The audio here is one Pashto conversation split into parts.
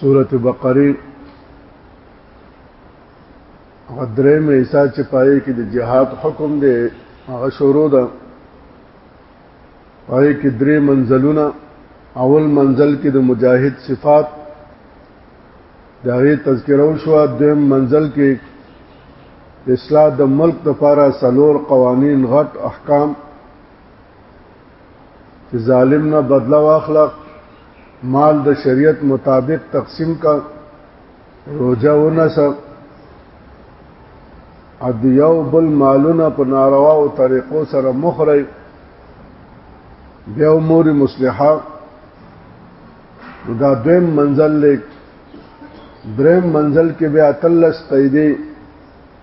سورت بقری غدرې مې ایسا چې پای کې د جهاد حکم دی هغه شروع ده پای کې درې منزلونه اول منزل کې د مجاهد صفات دا غي تذکره وشو دویم منزل کې اصلاح د ملک لپاره سلور قوانین غټ احکام چې ظالم نه بدلا واخلا مال د شریعت مطابق تقسیم کا روزه ونسه د یو بل مالونه په ناروا او طریقو سره مخره بیا امور مصلحه دا دویم منزل لیک دریم منزل کې بیا تلس تیدی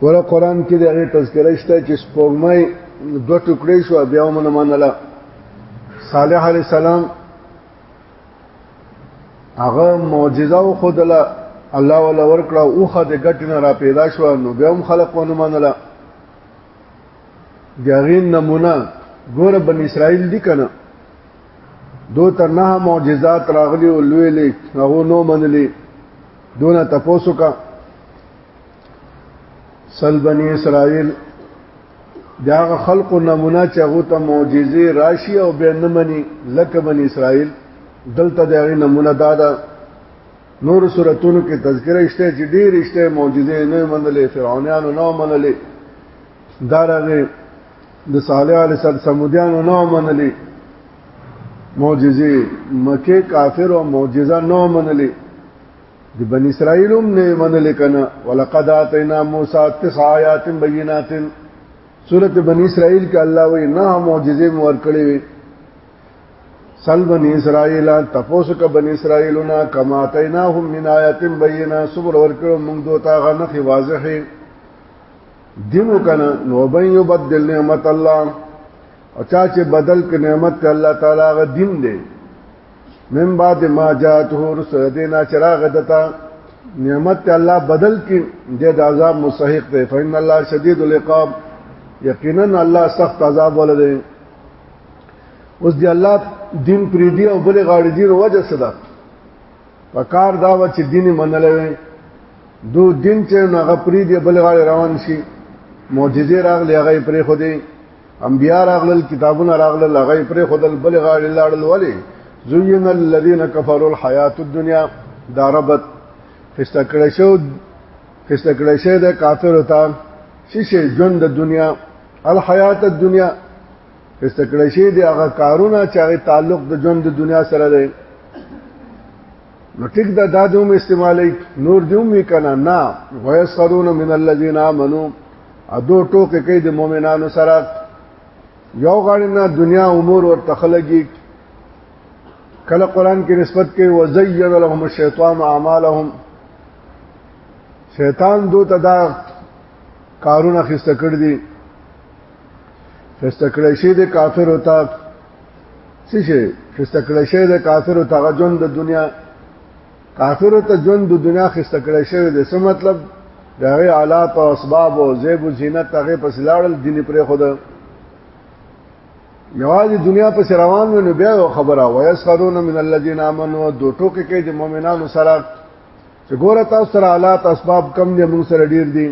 ګوره قران کې د هغه تذکرې شته چې سپوږمۍ دوه ټوکړې شو بیا ومن منله صالح علی السلام هغه معجزه او خدله الله ولا ورکړه اوخه د ګټنه را پیدا شو نو بیا هم خلق ونه منله دغه نمونه ګوره بن اسرائیل دي کنه دو تر نه معجزات راغلي او لوی لې هغه نو منلي دونه تاسو کا سل بنی اسرائیل داغه خلق نمونه چې هغه ته معجزې راشي او به نه مني لکه بنی اسرائیل دلته دغه نمونه دادا نور سوراتونو کې تذکرہ شته چې ډېر شته معجزې نه منلې فرعونانو نه منلې دارغه د صالح علی سر سمودیانو نه منلې معجزې مکه کافر او معجزه نه منلې د بنی اسرائیل هم نه منل کنه ولقد اتینا موسی تسع آیات بینات سوره بنی اسرائیل کې الله وی نه معجزې مور کړې وي سل بنی اسرائیل تفوسک بنی اسرائیلنا کما اتیناهم من آیات بینه صبر ور کړو موږ دوتا غنه واضحه دینو کنه نو بین یبدل نعمت الله او چا چې بدل ک نعمت ک الله تعالی غ دین دی من بعد ما جاءته رسل دینا چراغ دتا نعمت الله بدل کی د عذاب مستحق دی فإن الله شدید العقاب یقینا الله سخت عذاب ولده اوس دی الله دین پری دی او بل غاړي دی وجه صدا پکار دا و چې دین منلې دو دین چې هغه پری دی بل غاړي روان شي معجزې راغلي هغه پرې خو دی انبیاء راغلل کتابونه راغلل هغه پرې خدل بل غاړي لاړل ولی زین الذین کفروا الحیات الدنیا دا ربط خسته کړی شو خسته کړی شو د کافر ته شیشه ژوند د دنیا الحیات الدنیا خسته کړی شو د هغه کارونه چې هغه تعلق د ژوند د دنیا سره دی نو ټیک دا دادوم استعمالي نور دیوم وکنه نه ويسرون من الذين امنوا ادو ټوکې کوي د مؤمنانو سره یو غاړه نه دنیا امور او تخلقي کله قران کې نسبت کوي وزین لهم الشیطان اعمالهم شیطان دو تدا کارونه خسته کړ دي خسته کړی شي د کافر او تا څه شي خسته کړی شي د کافر او تا جون د دنیا کافر ته ژوند د دنیا خسته کړی شوی دی څه مطلب دغه آلات او اسباب او زیب و زینت هغه پس لاړل دین پرې خود یوازې دنیا پس روان و نو بیا خبره ويسخرون من الذين امنوا دو ټوکې کې د مؤمنانو سره چې ګوره تاسو سره آلات اسباب کم دي موږ سره ډیر دي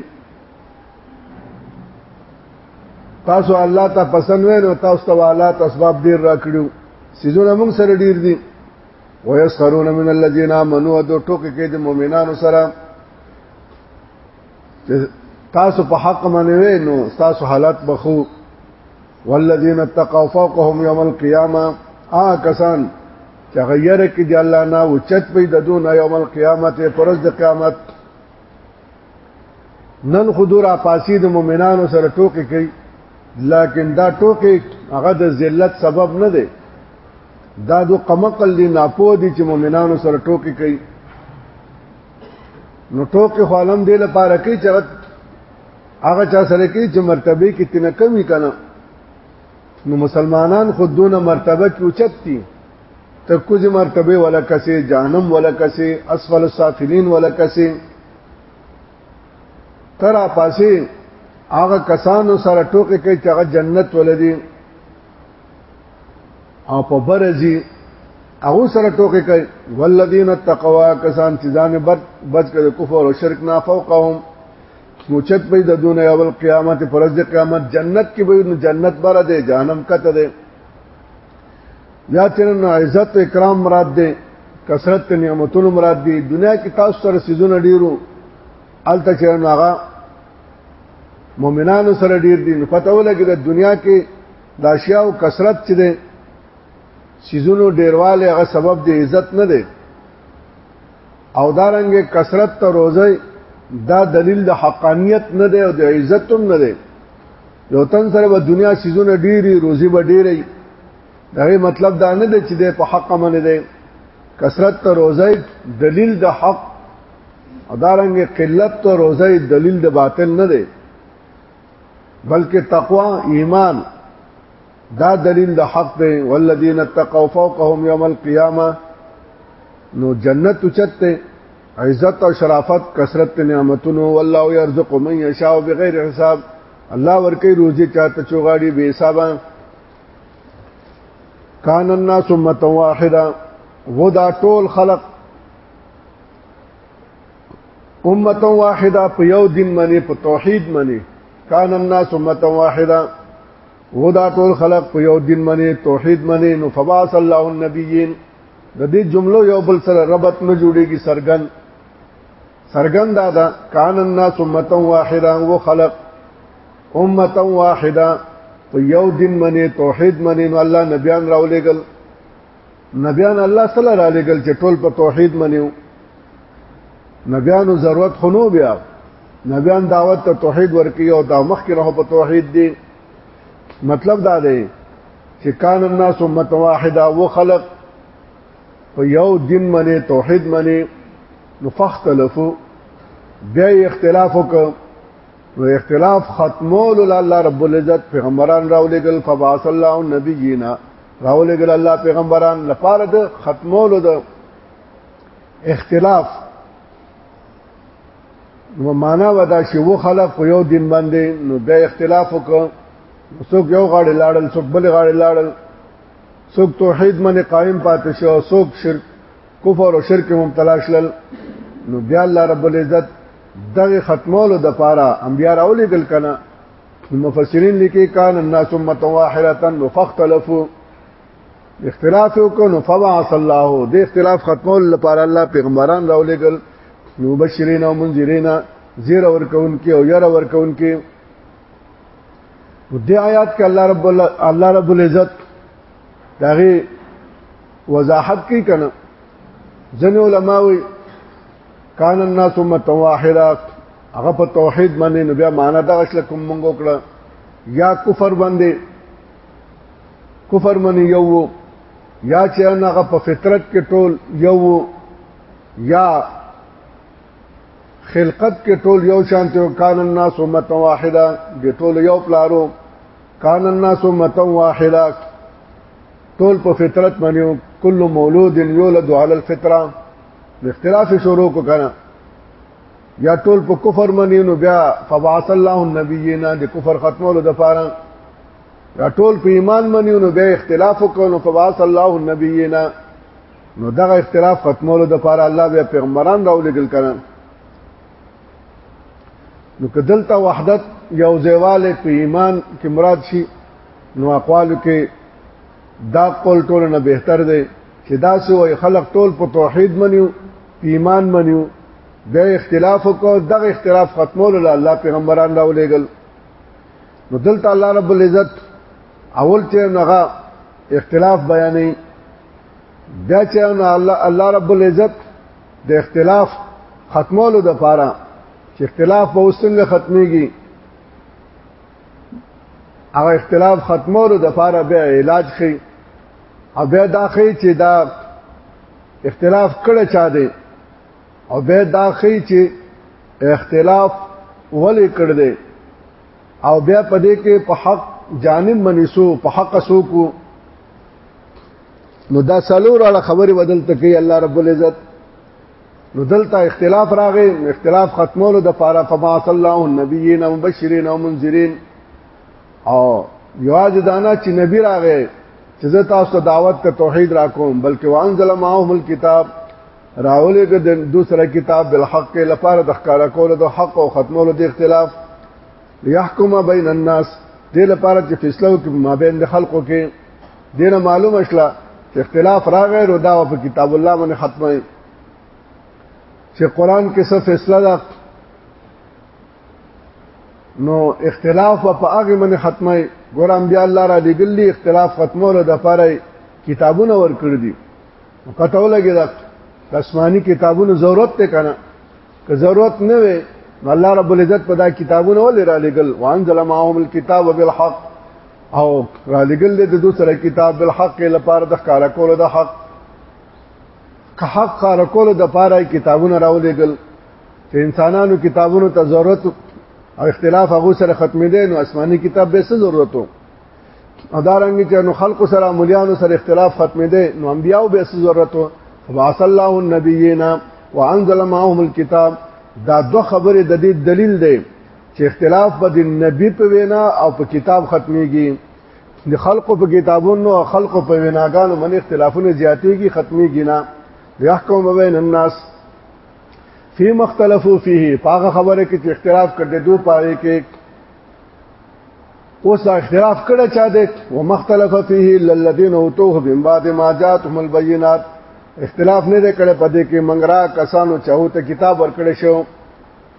تاسو الله ته پسند وینو تاسو ته آلات اسباب ډیر راکړو سيزونه موږ سره ډیر دي ويسخرون من الذين امنوا دو ټوکې کې د مؤمنانو سره چې تاسو په حق منوي نو تاسو حالت بخو والذین اتقوا فوقهم یوم القیامه آ کسان چې غیر کې دی الله نه او چت په ددون یوم القیامت پرز د قیامت نن خدور اپاسی د مؤمنانو سره ټوکې کوي لکن دا ټوکې هغه د ذلت سبب نه دی دا دو قمقل دی ناپو دی چې مؤمنانو سره ټوکې کوي نو ټوکې خالم دی لپاره کوي چې هغه چا سره کوي چې مرتبه کې تنه کمی کنه نو مسلمانان خود دونه مرتبه کې اوچت دي تر کوزه مرتبه ولا کسي جهنم ولا کسي اسفل السافلين ولا کسي ترا پاسې هغه کسانو سره ټوکې کوي چې هغه جنت ولدي او په برزي هغه سره ټوکې کوي والذین التقوا کسان چې ځان بچ کړي کفر او شرک نه فوقهم موچت به د دون اول قیامت پر ورځ قیامت جنت کې به جنت بره ده جهنم کته ده یا تیرن عزت او اکرام مراد ده کثرت ته نعمتونو مراد دي دنیا کې تاسو سره سيزونه ډیرو الته چې هغه مؤمنانو سره ډیر دي نو پته ولګي د دنیا کې د اشیاء او کثرت چې ده سيزونو ډیرواله هغه سبب د عزت نه ده او دارنګ کثرت ته روزي دا دلیل د حقانیت نه ده او د عزت هم نه ده یو تن سره په دنیا سيزونه ډيري روزي به ډيري دغه مطلب دا نه دی چې د په حق باندې دی کثرت ته روزه دلیل د حق ادارنګ قلت ته روزه دلیل د باطل نه دی بلکې تقوا ایمان دا دلیل د حق دی والذین اتقوا فوقهم یوم القیامه نو جنت چته عزت او شرافت کثرت نعمتونو والله يرزق من يشاء بغیر حساب الله ورکی روزي چاته چوغاړي به حساب کان الناس امه واحده و دا ټول خلق امه واحده په یو دین باندې په توحید باندې کان الناس امه واحده و دا ټول خلق په یو دین باندې توحید باندې نو فباس الله النبیین د دې جملو یو بل سره ربط نه جوړيږي سرګن سرګن دا دا کان الناس امه واحده او خلق امه واحده په یو دین منی توحید منی نو الله نبیان راولېګل نبیان الله صلی الله علیه وسلم چې ټول په توحید منیو نبیانو ضرورت خنو بیا نبیان دعوت ته توحید ورکی او دا مخکې راه په توحید دی مطلب دا دی چې کان الناس امه واحده او خلق په یو دین باندې توحید باندې نو فختلفو بیا اختلاف وکړ نو اختلاف ختمول الله رب العزت پیغمبران راولېګل فبعث الله النبیینا راولېګل الله پیغمبران لپاره د ختمول د اختلاف نو معنا ودا چې و خلق په یو دین باندې نو به اختلاف وکړ څوک یو غاړي لاړل څوک بل غاړي لاړل څوک توحید باندې قائم پاتې شو څوک شرک کفر او شرک مبتلا شول نو بیا الله رب العزت دغه ختمولو د پاره انبیا راولې دل کنه مفسرین لیکي کان الناس امه واحده فاختلفوا اختلاف وکړو نو فبعث الله د اختلاف ختمول لپاره الله پیغمبران راولېګل نو بشرین او منذرین زیر ورکون کې او ير ورکون کې د آیات کې الله رب الله رب العزت داغه وضاحت کوي کنه ځنې علما وي کان الناس امه واحده هغه په توحید باندې نو بیا معنا دا شل کوم مونږ وکړه یا کفر باندې کفر منی یو یا چې هغه په فطرت کې ټول یو یا خلقت کې ټول یو شان ته کان الناس امه واحده د ټول یو پلارو کان الناس امه واحده ټول په فطرت باندې کل مولود یولد علی الفطره اختلاف شروع کو کنه یا ټول په کفر منی نو بیا فبعث الله النبیین د کفر ختمولو د پاره یا ټول په ایمان منی نو بیا اختلاف وکړو فبعث الله النبیین نو دغه اختلاف ختمولو د پاره الله بیا پیغمبران راولګل کړه نو کدلته وحدت یو ځواله په ایمان کې مراد شي نو اقوال کې دا قول ټول نه بهتر دی چې دا سوی خلق ټول په توحید منیو ایمان منیو د اختلاف کو دغه اختلاف ختمول له الله پیغمبران راولېګل نو دلته الله رب العزت اول چې نغه اختلاف بیانې بیا چې الله الله رب العزت د اختلاف ختمولو د پاره چې اختلاف به وسنګ ختميږي هغه اختلاف ختمولو د پاره به علاج خي او به دا خي چې دا اختلاف کړه چا دی او به دا خی چې اختلاف ولې کړ دې او بیا پدې کې په حق جانب منسو په حق سو کو نو دا سلور اړه خبره بدل تکي الله رب العزت نو دلته اختلاف راغی اختلاف ختمولو د پاره فما صلی الله النبیین مبشرین او منذرین او یواز دانا چې نبی راغی چې زه تاسو دعوت ته توحید راکوم بلکې وانزل ماهم الكتاب راولې کې د دوسره کتاب بالحق لپاره د ښکارا کولو د حق او ختمولو د اختلاف يحكم بين الناس دې لپاره چې فیصله وکړي مابین د خلقو کې دینه معلومه شله چې اختلاف راغی نو دا په کتاب الله باندې ختمه چې قران کې څه فیصله ده نو اختلاف په هغه باندې ختمه ګور انبیاء الله را لګلی اختلاف ختمولو د لپاره کتابونه ورکړ دي پته ولګی دا آسماني کتابونو ضرورت ته کنه که ضرورت نه وي الله رب العزت په دا کتابونه ولې را لګل وان ظلم هم الكتاب بالحق او را لګل د دوه سره کتاب بالحق لپاره د ښکار کولو د حق که حق ښکار کولو د پاره کتابونه را ولګل چې انسانانو کتابونو ته ضرورت او اختلاف هغه سره ختمې دي نو آسماني کتاب به څه ضرورت وو ادارنګ چې نو خلق سره مليانو سره اختلاف ختمې دي نو انبياو به ضرورت وبعث الله النبيين وانزل معهم الكتاب دا دو خبره د دې دلیل دی چې اختلاف به د نبی په وینا او په کتاب ختميږي د خلقو په کتابونو او خلقو په ویناګانو باندې اختلافونه زیاتېږي ختميږي نه يحكم بين الناس فيما اختلفوا فيه پاغه خبره کې چې اختلاف کړي دوه پاره کې اوس اختلاف کړه چا دې ومختلف فيه للذين اوتوه من بعد ما جاءتهم البينات اختلاف نه کړه پدې کې منګرا کسانو چاو ته کتاب ورکړې شو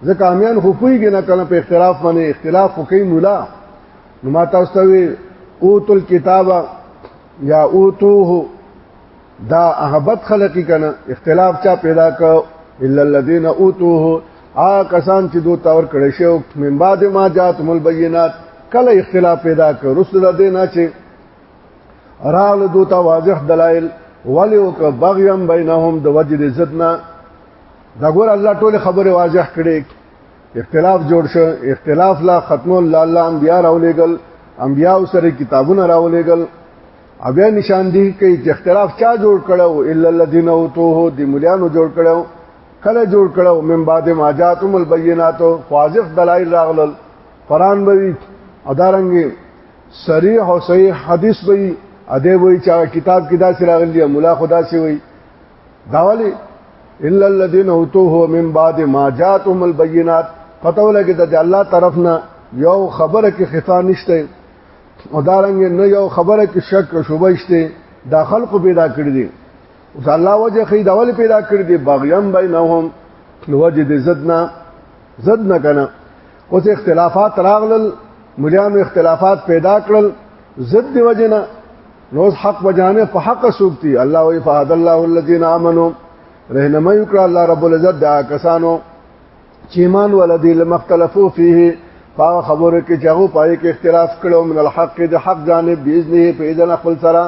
ځکه امیان خو پویږي نه کنه په اختلاف باندې اختلاف خو کوي مولا نو ما تاسو ته اوتل کتاب یا اوتوه دا احبت خلقی کنه اختلاف چا پیدا کو الا الذين اوتوه آ کسان چې دوی تاور کړي شو من بعد ما جات مل بینات کله اختلاف پیدا کړ رسول د دینه چې رال دوی ته واضح دلایل ولیو ک بغیم بینهم د وجد زدنا دا ګور الله ټول خبره واضح کړي اختلاف جوړ شو اختلاف لا ختم الله الله انبیاء راولېګل انبیاء سره کتابونه راولېګل او بیا نشاندهی کوي چې اختلاف چا جوړ کړو الا الذين اوتوه د مليانو جوړ کړو کله جوړ کړو من بعد ما جاتم البينات واضح دلایل راغلل قران به ادارنګ صریح او صحیح حدیث به اده وی چې کتاب کې دا سره غلی مولا خدا سی وی داوالی الا الذين اوتوه من بعد ما جاتم البينات پتہ ولګی د الله طرف نه یو خبره کې خطا نشته او دارنګ نه یو خبره کې شک او شوبه شته دا خلق پیدا کړی دي اوس الله وجه خې دا ول پیدا کړی دي باغیم بینهم وجه د زدنا زدنا کنه اوس اختلافات راغلل مليانو اختلافات پیدا کړل زد دی وجنه نو حق بجانه په حق سوکتی الله وی فهد الله الذين امنوا رهنمای وکړه الله رب العزت دا کسانو چې ایمان ولدي لمختلفو فيه پاو خبره کې چې هغه پای کې اختلاف کړو من الحق د حق جانب باذنه په اذن خپل سره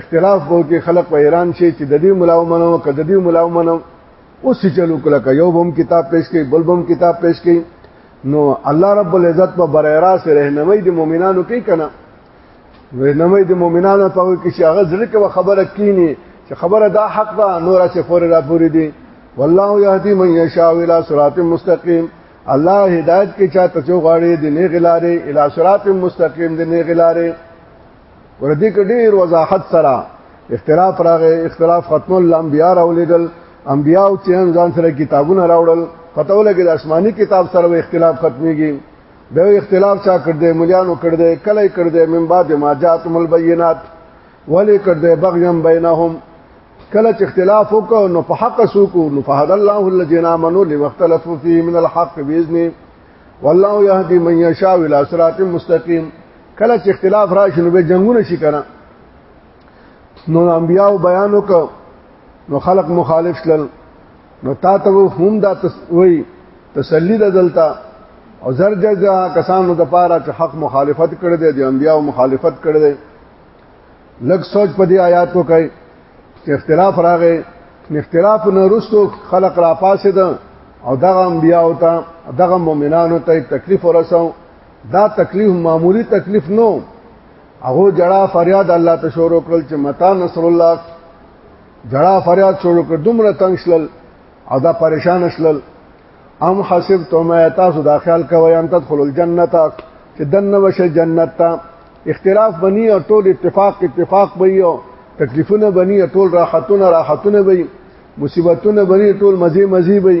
اختلاف وو کې خلق په ایران شي چې د دې ملاومنو او د دې ملاومنو اوس چلو کله کا یو بم کتاب پیش کړي بل بم کتاب پیش کړي نو الله رب العزت په برای راست رهنمای د مؤمنانو کوي کنه وینمې د مؤمنانو په وی کې چې هغه ځل کې خبره کینی چې خبره دا حق ده نور چې پورې را پوری دي والله يهدي من يشاء الى صراط مستقيم الله هدایت کې چاته چې غواړي د نه غلارې الى صراط مستقيم د نه غلارې ور دې کې ډېر وضاحت سره اختلاف راغې اختلاف ختم الانبیاء راولېدل انبیاء چې ځان سره کتابونه راوړل پتو لګي د آسماني کتاب سره اختلاف ختميږي دا اختلاف چا کړ دې مليانو کړ دې کله کړ دې من بعد ما جاتم البينات ولې کړ دې بغيم بينهم کله چې اختلاف وکړو نو په حق سوکو نو فهد الله الذين امنوا لمختلفوا فيه من الحق باذنه والله يهدي من يشاء الى صراط مستقيم کله چې اختلاف راشي نو به جنگونه شي کنه نو انبیاء بیان وکړو نو خلق مخالف شلل نو تا ته هم دا تس وای تسلی ده دلته او زرجګه کسانو د پاره چې حق مخالفت کړی دی د انبیاو مخالفت کړی دی لږ سوچ په دې آیات وکړئ چې اختلاف راغی اختلاف نه رسو خلق را پاسې ده او دغه انبیاو ته دغه مؤمنانو ته تکلیف ورسو دا تکلیف معمولی تکلیف نو هغه جړه فریاد الله ته شروع کړل چې متا نصر الله جړا فریاد شروع کړ دومره تنگ شلل او دا پریشان شلل ام حسب تو ما تاسو دا خیال کوي ان تدخل الجنه چې دنه وشه جنت ته اختلاف بنی او ټول اتفاق اتفاق وي او تکلیفونه بنی او ټول راحتونه راحتونه وي مصیبتونه بنی ټول مزي مزي وي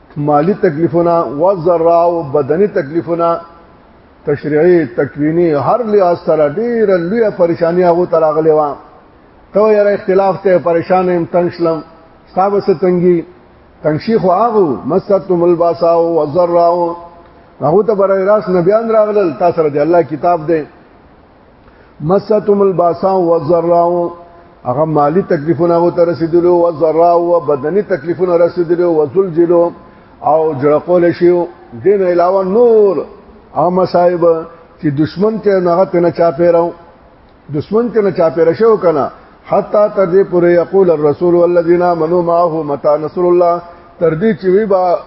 مالی تکلیفونه و ذرا او بدني تکلیفونه تشریعي تکوینی هر لحاظ سره ډیر لوی پریشانی هغه تراغلی و ته یې اختلاف ته پریشان هم تنشلم صاحب سره تنګي تنشیخ هغه مستم الباسا او ذرا هغه ته برای راس نبیان راغلل تاسو سره دی الله کتاب دی مستهم الباساء والضراء هغه مالی تکلیفونه وو تر رسیدلو او ذرا او بدني تکلیفونه رسیدلو او زلزلو او جړقول شي دین علاوه نور هغه مصايب چې دشمن ته نه ته نه چا پیراو دشمن ته نه چا پیرا شو کنه حتا تر دې پورې یقول الرسول والذین آمنوا معه متى نصر الله تر دې چې وی با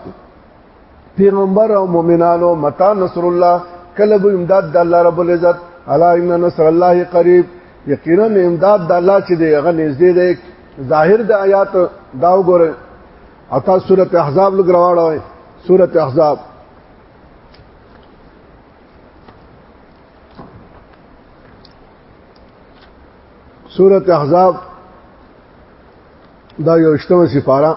پیغمبر او مؤمنانو متا نصر الله کله به امداد د الله رب العزت الا ان نصر الله قریب یقینا امداد د الله چې دی هغه نږدې دی ظاهر د آیات دا وګوره اتا سوره احزاب لګراوړوي سوره احزاب سوره احزاب دا یو شتمه سپاره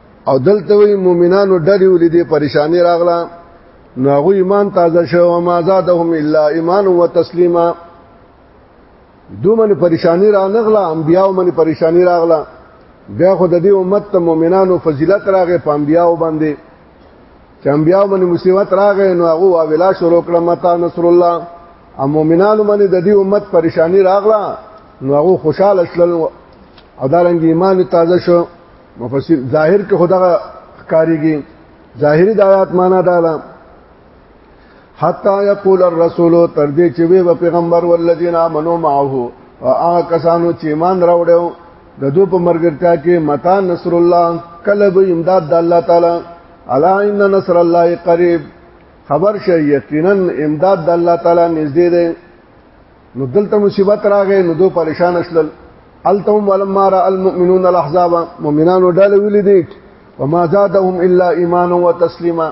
او دلته وی مؤمنانو ډری ولیدې پریشانی راغله نو هغه ایمان تازه شو او ما زادهم الا ایمان و تسلیما دومره پریشانی را نغله انبیاء من پریشانی راغله بیا خو د دې امت ته مؤمنانو فضیلت راغې په انبیاء باندې چې انبیاء من مصیبت راغې نو هغه او ویلا شروع کړه متا نصر الله او مؤمنانو من د دې امت پریشانی راغله نو هغه خوشاله شول او دارنګ ایمان تازه شو مفسر ظاهر کې خدا ښکاریږي ظاهری د آیات معنا دا ده حتا یقول الرسول تر دې چې وی پیغمبر والذین آمنوا معه او هغه کسانو چې ایمان راوړیو د دو په مرګرتیا کې متا نصر الله کله به امداد د الله تعالی الا ان نصر الله قریب خبر شي یقینا امداد د الله تعالی نږدې دی نو دلته مصیبت راغې نو دو پریشان شلل التم ولما را المؤمنون الاحزاب مؤمنانو ډاله ویل دي وما زادهم الا ایمانا وتسلیما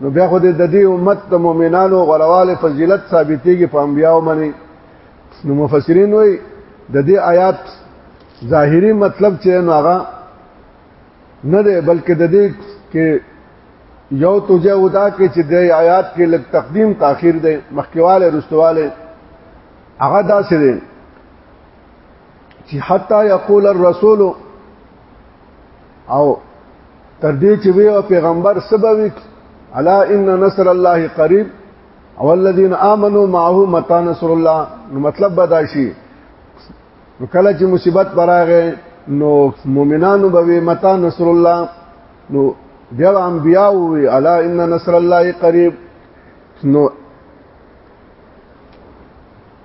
نو بیا خو د دې امت د مؤمنانو غرواله فضیلت ثابتېږي په انبیاو باندې نو مفسرین وایي د دې آیات ظاهری مطلب چې نو هغه نه دی بلکې د دې کې یو توجه ودا کې چې د آیات کې لږ تقدیم تاخير دی مخکواله رستواله هغه داسې دی چې حتا یقول الرسول او تر دې چې وی او پیغمبر سبوي الا ان نصر الله قریب او الذين امنوا معه متى نصر الله نو مطلب بداشي نو کله چې مصیبت براغه نو مؤمنانو به متا نصر الله نو بیا انبیاء وی الا ان نصر الله قریب نو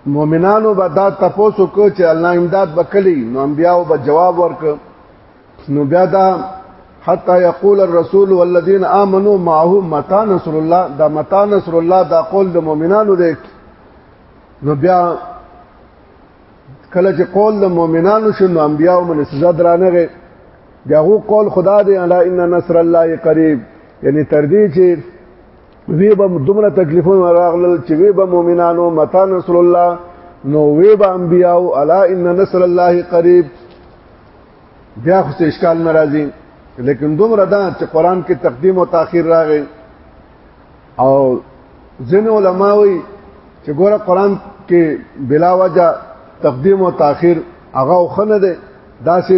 مؤمنانو به دا تاسو کو چې الله امداد وکړي نو انبیاء به جواب ورک نو بیا دا حتا یقول الرسول والذین آمنوا معه متى نصر الله دا متى نصر الله دا قول د مؤمنانو دی نو بیا کله چې قول د مؤمنانو شنو انبیاء من سزا درانغه دغه قول خدا دې الا ان نصر الله قریب یعنی تر دې چې وی به دومره تکلیفونه راغلل چې وی به مؤمنانو متا نصر الله نو وی به انبیاء الا ان نصر الله قریب بیا خو اشکال ناراضي لیکن دومره دا چې قران کې تقدیم او تاخير راغی او ځین علما وی چې ګوره قران کې بلا وجه تقدیم او تاخير هغه خنه ده داسې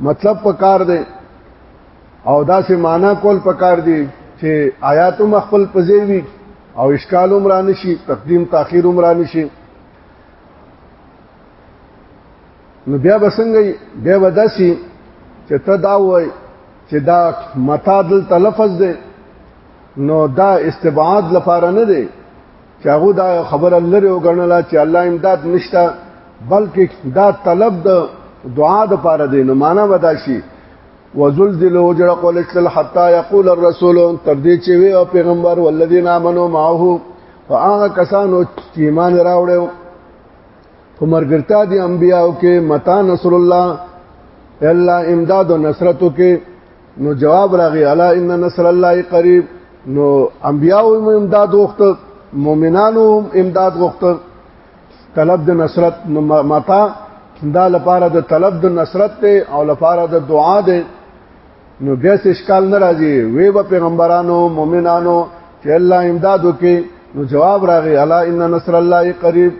مطلب پکار دی او داسې معنا کول پکار دی چې آیات هم خپل پځې وي او اشکال عمران شي تقدیم تاخير عمران شي نو بیا بسنګي بیا وداسي چې ته دا وای چې دا متا دل تلفظ دی نو دا استبعاد لپاره نه دی چې هغه دا خبره لري وګڼله چې الله امداد نشته بلکې دا طلب د دعا د پاره دی نو معنا ودا شي وزلزل وجر قول اسل حتا یقول الرسول تر دې چې وی او پیغمبر والذین امنوا معه او هغه کسانو چې ایمان راوړل په مرګرتا دی انبیاو کې متا نصر الله الا امداد او نصرتو کې نو جواب راغی الا ان نصر الله قریب نو انبیاو امداد وخت مؤمنانو امداد وخت طلب د نصرت نو متا دا لپاره د طلب د نصرت ته او لپاره د دعا ده نو بیا اشکال نه راځي وی به پیغمبرانو مؤمنانو چې الله امداد وکي نو جواب راغی الا ان نصر الله قریب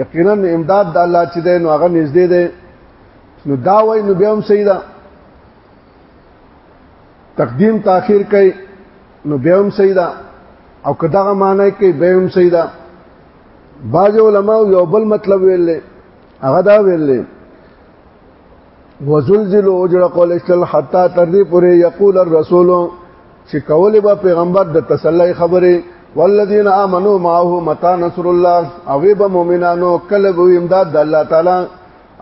یقینا امداد د الله چې دی نو هغه نږدې دی نو دا وای نو بیا هم صحیح ده تقدیم تاخير کوي نو بیا هم صحیح ده او کداغه معنی کوي بیا هم صحیح ده بعض علما یو بل مطلب ویل هغه دا ویل وزلزل اوجړه کول شل حتا تر دې پورې یقول الرسول چې کولې با پیغمبر د تسلی خبره والذین آمنوا معه متا نصر الله او به مؤمنانو کله به امداد د الله تعالی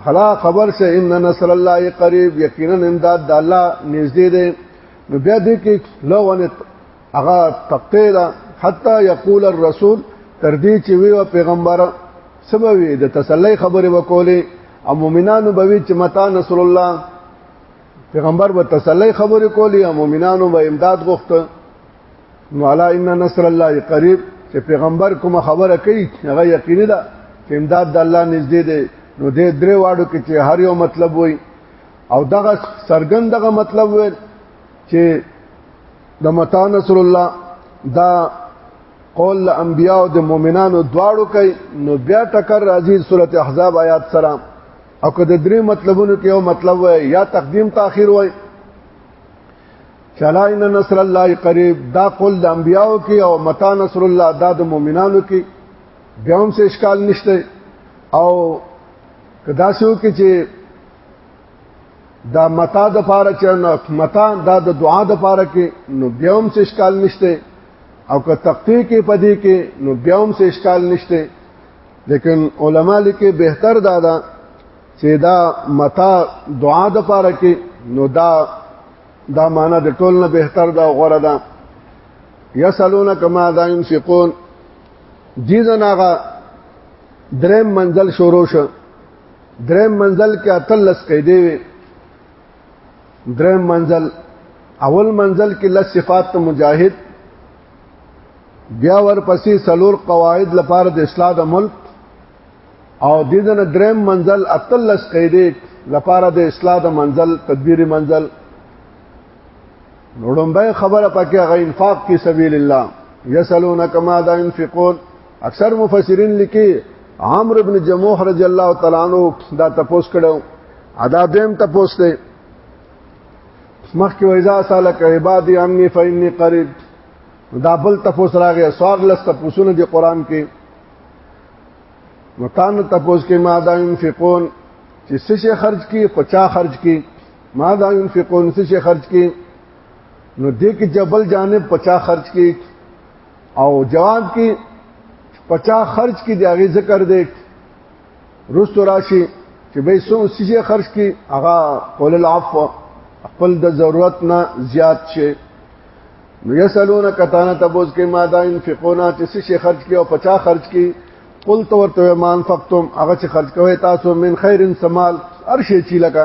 حلا خبر شه ان نصر الله قریب یقینا امداد د الله نږدې دی نو بیا دې کې لوونه هغه تقطه ده حتی یقول الرسول تر دې چې وی پیغمبر سبوي د تسلی خبره وکولې او مؤمنانو به وی چې متا نصر الله پیغمبر به تسلی خبره کولې او مؤمنانو به امداد غوښته نو الا ان نصر الله قریب چې پیغمبر کوم خبره کوي هغه یقیني ده چې امداد د الله نږدې دی نو دې درې واړو کې چې هر یو مطلب وای او دغه سرګند دغه مطلب وای چې د متا نصر الله دا قول انبیاء او د مؤمنانو دواړو کوي نو بیا ټکر راځي سورته احزاب آیات سره او که د درې مطلبونو کې یو مطلب وای یا تقدیم تاخير وای چلا ان نصر الله قریب دا قول د انبیاء کې او متا نصر الله دا د مؤمنانو کې بیا هم څه اشکال نشته او کدا سو کې چې دا متا د پاره چې نو متا دا د دعا د پاره کې نو بیا هم څه اشکال نشته او که تقطیع کې پدې کې نو بیا هم څه اشکال نشته لیکن علما لیکي بهتر دا ده چې دا متا دعا د پاره کې نو دا دا معنا د ټول نه بهتر دا غوړه ده یسالون کما دا ينفقون جیزناغه دریم منزل شروع شو دریم منزل کې اتلس قیدې وي دریم منزل اول منزل کې لس صفات ته مجاهد بیا ورپسې سلور قواعد لپاره د اصلاح د ملک او د دې نه دریم منزل اتلس قیدې لپاره د اصلاح د منزل تدبیر منزل نوړمبه خبره پکې غو انفاق فی سبیل الله یسلونک ماذا ينفقون اکثر مفسرین لیکي عمرو ابن جموح رضی الله تعالی عنہ دا تپوس کړو ادا دیم تپوس ته مخکې وایزا سالک عبادی انی فینی قریب دا بل تپوس راغی سوار لس تپوسونه دی قران کې متان تپوس کې ما دا ينفقون چې څه شي خرج کی پچا خرج کی ما دا ينفقون څه شي خرج کی نو دې کې جبل جانب پچا خرج کی او جواب کې پچا خرج کې دی هغه ذکر دی رست راشي چې به سو سیسه خرج کې هغه قول العفو خپل د ضرورت نه زیات شي نو یسالون کتانا تبوز کې ما دا انفقونا چې سیسه خرج کې او پچا خرج کې قل تو ورته مان فقتم هغه چې خرج کوي تاسو من خیر سمال ارشي چی لکه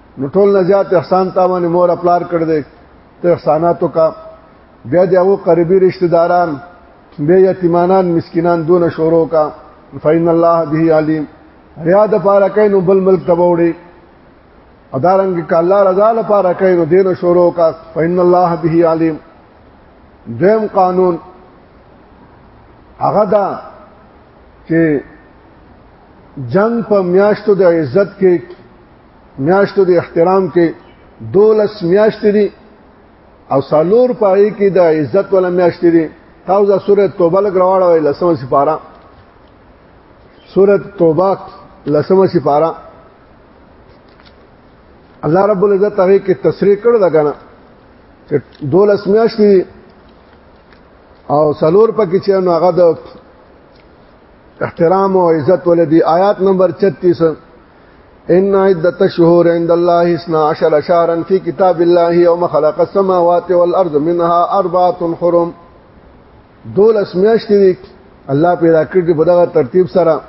نو ټول نه زیات احسان تا باندې مور خپلار کړ دې ته احساناتو کا بیا د هغه قربي رشتہ داران بیا یتیمانان مسکینان دون شورو کا فین الله به علیم ریا د پاره کین بل ملک تبوړي ادارنګ ک الله رضا لپاره کین دین شورو کا فین الله به علیم دیم قانون هغه دا چې جنگ په میاشتو د عزت کې میاشتو د احترام کې دولس میاشتې دي او سالور پای کې د عزت ولا میاشتې دي تاسو د سوره توبه لګراوړه وای لسمه سپاره سوره توبه لسمه سپاره الله رب العزت هغه کې تصریح کړل دا کنه چې دولس میاشتې دي او سالور پکې چې نو هغه د احترام او عزت ولدي آیات نمبر 36 ان عدت الشهور عند الله 12 شهرا في كتاب الله يوم خلق السماوات والارض منها اربعه حرم دول اسمیاشتې دي الله پیدا کړې په دغه ترتیب سره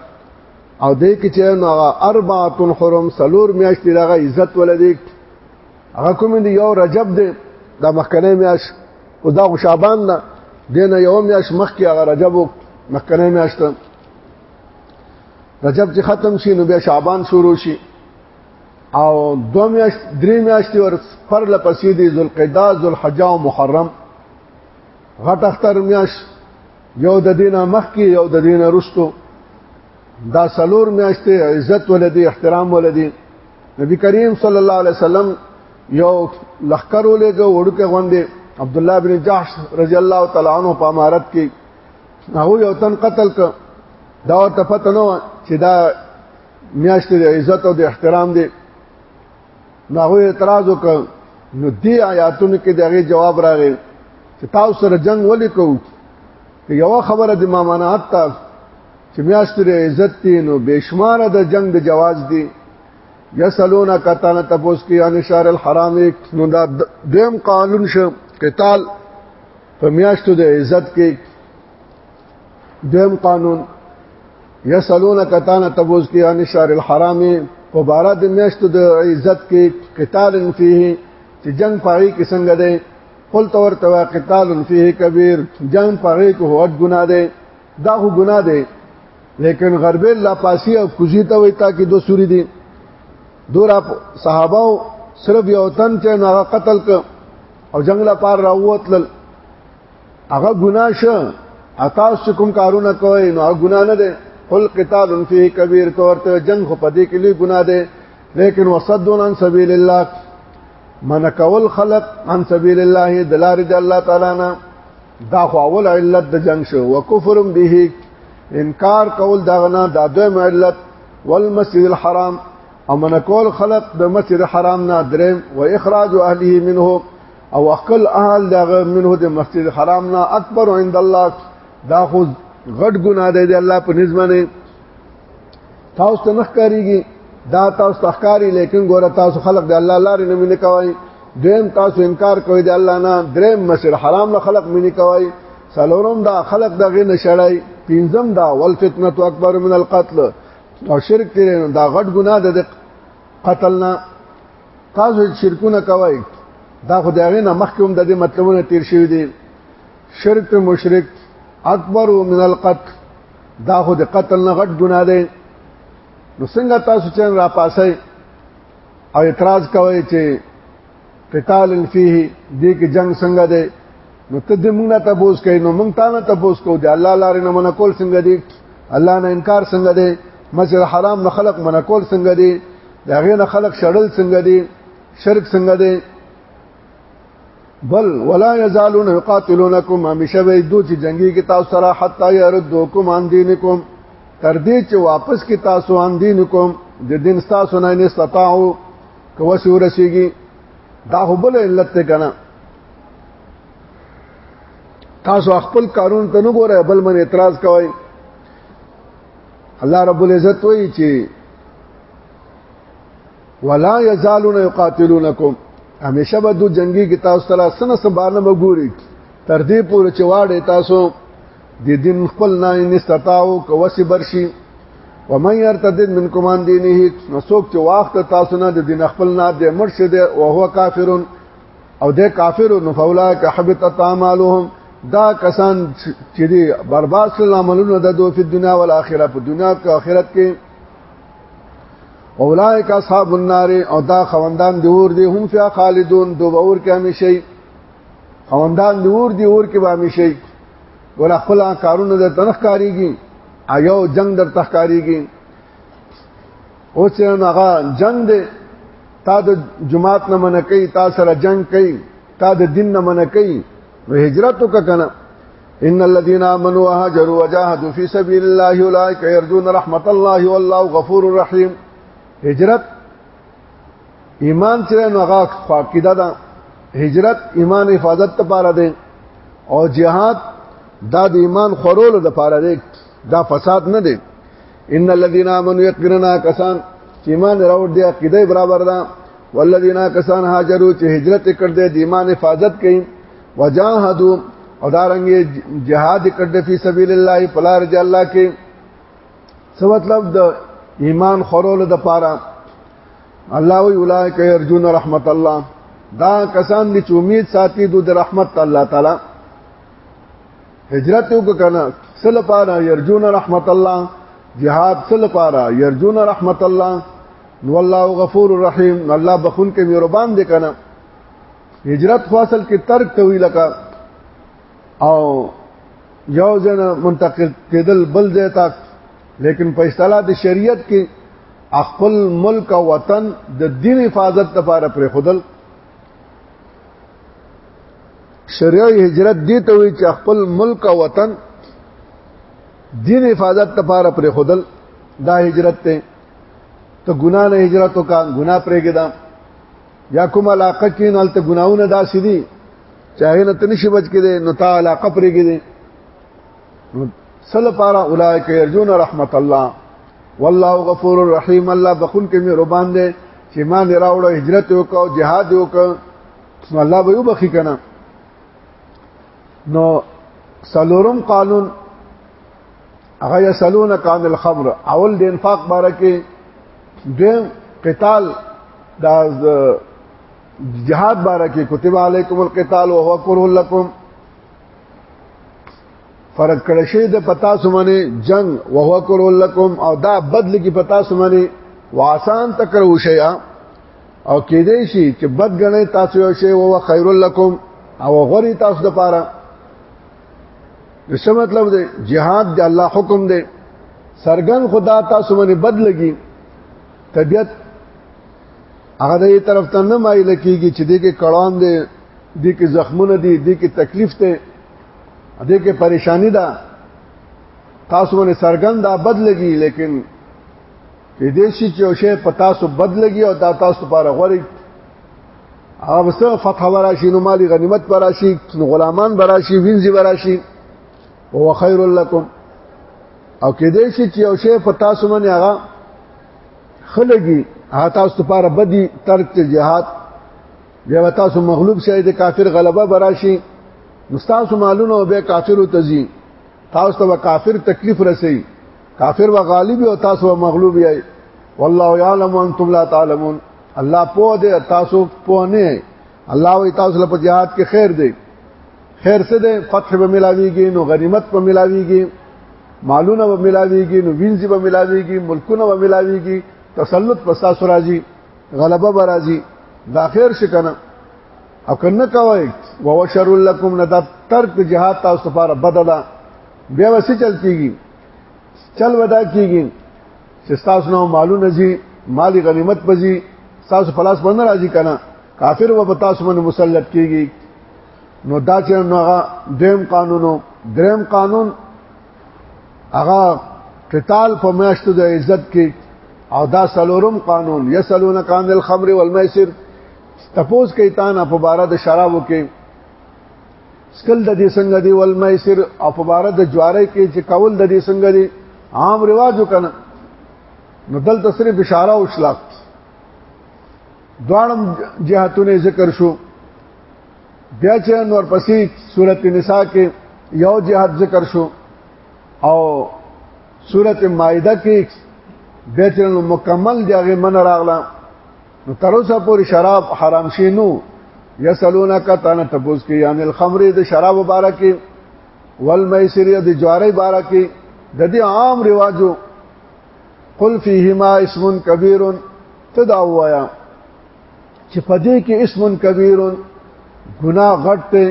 او دې کې چې نو اربعه حرم سلور میاشتې دغه عزت ولدي هغه کوم دی یو رجب دی دا مخکنه میاش او دا شعبان نه دینه یو میاش مخکې هغه رجب مخکنه میاشت رجب چې ختم شي نو بیا شعبان شروع شي او دو میاشت درې میاشتې ور پر لپسې دي ذوالقعده ذوالحجه او محرم غټ اختر میاش یو د دینه مخکې یو د دینه رستو دا سلور میاشتې عزت ولدي احترام ولدي نبی کریم صلی الله علیه وسلم یو لخر ولګو وړکه غوندې عبد الله بن جحش رضی الله تعالی عنہ په امارت کې هغه یو تن قتل ک دا ورته پته نو چې دا میاشت د عزت او د احترام دی نو هغه اعتراض وکړ نو دی آیاتونو کې دغه جواب راغی چې تاسو سره جنگ ولې کوو که یو خبره د مامانات ته چې میاشت د عزت دی نو بشمار د جنگ د جواز دی یسلون کتان تپوس کی ان شهر الحرام نو دا دیم قانون شو قتال په میاشتو د عزت کې دویم قانون یسلون کتان تبوز کی ان شهر الحرام په بارا د میشت د عزت کې قتال فيه چې جنگ پای کې څنګه دی قل تور توا قتال فيه کبیر جنگ پای کې هوت ګنا دی دا هو ګنا دی لیکن غربی لا پاسی او کوزی ته وي تا کې دو سوري دي دور اپ صحابه صرف یو تن چې هغه قتل ک او جنگ لا پار راوتل هغه ګناه شه اتاس کوم کارونه کوي نو هغه ګناه نه ده قل قتال فيه كبير تور ته جنگ خو پدې کې لوی ګناه ده لیکن وصدون عن سبيل الله من کول خلق عن سبيل الله دلار د الله تعالی نه دا خو اول علت د جنگ شو وکفر به انکار کول دغنا د دویم علت والمسجد الحرام امن کول خلق د مسجد حرام نه درم و اخراج اهله منه او عقل اهل دغه منه د مسجد حرام نه اکبر عند الله دا خو غټ ګناه دی د الله په نظم نه تاسو ته نخکاریږي دا تاسو تخکاری لیکن ګوره تاسو خلق د الله لارې نه مینه کوي دیم تاسو انکار کوئ د الله نه دریم مسجد حرام نه خلق مینه کوي سلورم دا خلق دغه نشړای پنځم دا ول فتنه اکبر من القتل او شرک تیرې دا غټ ګناه ده قتل نه تاسو شرکونه کوي دا خو دغه نه مخکې هم د دې مطلبونه تیر شوی دي شرک مشرک اکبر من القتل دا خو د قتل نه غټ ګناه دی نو څنګه تاسو چې را پاسه او اعتراض کوي چې قتال فيه دې کې جنگ څنګه دی نو ته دې موږ نه تبوس کوي نو موږ تا نه تبوس کوو دی الله لارې نه من کول څنګه دی الله نه انکار څنګه دی مسجد حرام نه خلق من کول څنګه دی دا غیر خلق شړل څنګه دي شرک څنګه دي بل ولا یزالون یقاتلونکم همیشه به دوی چې جنگي کې تاسو سره حتا يردوکم ان دینکم تر دې چې واپس کې تاسو ان دینکم د دین تاسو نه نه استطاعو کوسي ورسیږي دا هبل علت ته کنه تاسو خپل قانون ته نه ګوره بل من اعتراض کوئ الله رب العزت وایي چې ولا یزالون یقاتلونکم همیشه به دو جنگي کې تاسو سره سن سبانه وګوري تر دې پورې چې واړې تاسو د دین خپل نه نستطاعو کوسي برشي ومن يرتد منكم عن دينه نسوک چې واخت تاسو نه د دین خپل نه د مرشد او هو کافر او د کافر نو فولا که حبط اعمالهم دا کسان چې برباد شول عملونه د دوی په دنیا او آخرت په دنیا او آخرت کې اولائک اصحاب النار او دا خوندان دی اور دی هم فیا خالدون دوب اور کې همیشه خوندان دی اور دی اور کې به همیشه ګور خپل کارونه د تنخ کاریږي ایو جنگ در تنخ کاریږي او چې هغه جنگ دی تا د جماعت نه منکې تا سره جنگ کوي تا د دین نه منکې نو هجرت وکړه ان الذين امنوا وهاجروا وجاهدوا في سبيل الله اولئك يرجون رحمت الله والله غفور رحيم هجرت ایمان سره نو هغه عقیده ده هجرت ایمان حفاظت لپاره ده او جهاد دا د ایمان خورول لپاره ده دا فساد نه ده ان الذين امنوا يقرنا کسان چې ایمان راوړ دي عقیده برابر ده والذین کسان هاجروا چې هجرت کړ دې د ایمان حفاظت کړي وجاهدوا او دارنګ جهاد کړ فی سبیل الله پلار دی الله کې څه مطلب د ایمان خورول د پاره الله وی اولایک یرجون رحمت الله دا کسان دي چې امید ساتي د رحمت الله تعالی هجرت وکړه سل پاره یرجون رحمت الله جهاد سل پاره یرجون رحمت الله والله غفور رحیم الله بخون کې مهربان دي کنه هجرت خو اصل کې ترک ته وی لکه او یو ځن منتقل کېدل بل ځای ته لیکن په اصطلاح د شریعت کې خپل ملک او وطن د دین حفاظت لپاره پر خودل شریعه هجرت دی ته وی چې خپل ملک او وطن دین حفاظت لپاره پر خودل دا هجرت ته ته ګنا نه هجرت وکا ګنا پرېګدام یا کوم علاقه کې نو الته ګناونه داسې دي چې هغه نه تنشي بچ کړي نو تا علاقه پرې کړي نو سل پارا اولائک یرجون رحمت الله والله غفور الرحیم الله بخون کې مې ربان دي چې ما نه راوړ هجرت وکاو jihad وکاو نو الله به یو بخي کنه نو سلورم قانون هغه یسلون کان الخمر اول د انفاق باره کې دیم قتال دا جهاد باره کې کتب علیکم القتال وهو کره لكم فرض کړی شی د پتا سمنه جنگ وهو کره لكم او دا بدل کې پتا سمنه واسان تکرو شیا او کې دې شي چې بد غنې تاسو یو شی وهو خیر لكم او غری تاسو د پاره نو څه مطلب دی جهاد د الله حکم دی سرګن خدا تاسو باندې بد لګي طبيعت هغه دې طرف ته نه مایل کیږي چې دې کې کړهان دي دې کې زخمونه دي دې کې تکلیف ته دې کې پریشانی ده تاسو باندې سرګن دا بد لګي لیکن دې شي چې او شی په تاسو بد لګي او دا تاسو لپاره غوړي هغه بس فتح براشي نو مالی غنیمت براشي نو غلامان براشي وینځي براشي او خیر لکم او کې دې شي چې یو شی په تاسو باندې هغه خلګي هغه تاسو لپاره بدی ترک جهاد بیا تاسو مغلوب شئ د کافر غلبه براشي نو تاسو مالونه به کافرو تزي تاسو ته کافر تکلیف رسي کافر و غالب او تاسو مغلوب یای والله یعلم وانتم لا تعلمون الله پوه دی تاسو پوه نه الله وی تاسو له جهاد کې خیر دی خیر څه دی فتح به ملاویږي نو غنیمت به ملاویږي مالونه به ملاویږي نو وینځي به ملاویږي ملکونه به ملاویږي تسلط په تاسو راځي غلبه به راځي دا خیر شکنه او کنه کوي وهو شر لكم نه دا ترک جهاد تاسو لپاره بدلا بیا وسې چل کیږي چل ودا کیږي چې تاسو نو مالونه زی مالی غنیمت پزی تاسو پلاس باندې راځي کنه کافر و تاسو باندې مسلط کیږي نو دا چې نو هغه دیم قانونو دریم قانون هغه قتال په میاشتو د عزت کې او دا سلورم قانون یسلون کان الخمر والمیسر تپوس کوي تانه په بار د شرابو کې سکل د دې څنګه دی ول میسر او په بار د جواره کې چې کول د دې څنګه دی عام رواج وکنه نو دلته صرف اشاره او اشلاق دوانم جهاتونه ذکر شو بیا چې نور پسې سورته نساء کې یو جهاد ذکر شو او سورته مائده کې بیت مکمل دغه من راغله نو تر اوسه پورې شراب حرام شي نو یسلون کتان تپوس کې یان الخمر د شراب مبارکي والمیسر د جواری مبارکي د دې عام رواجو قل فیهما اسم کبیر تدا وایا چې پدې کې اسم کبیر ګنا غټ ته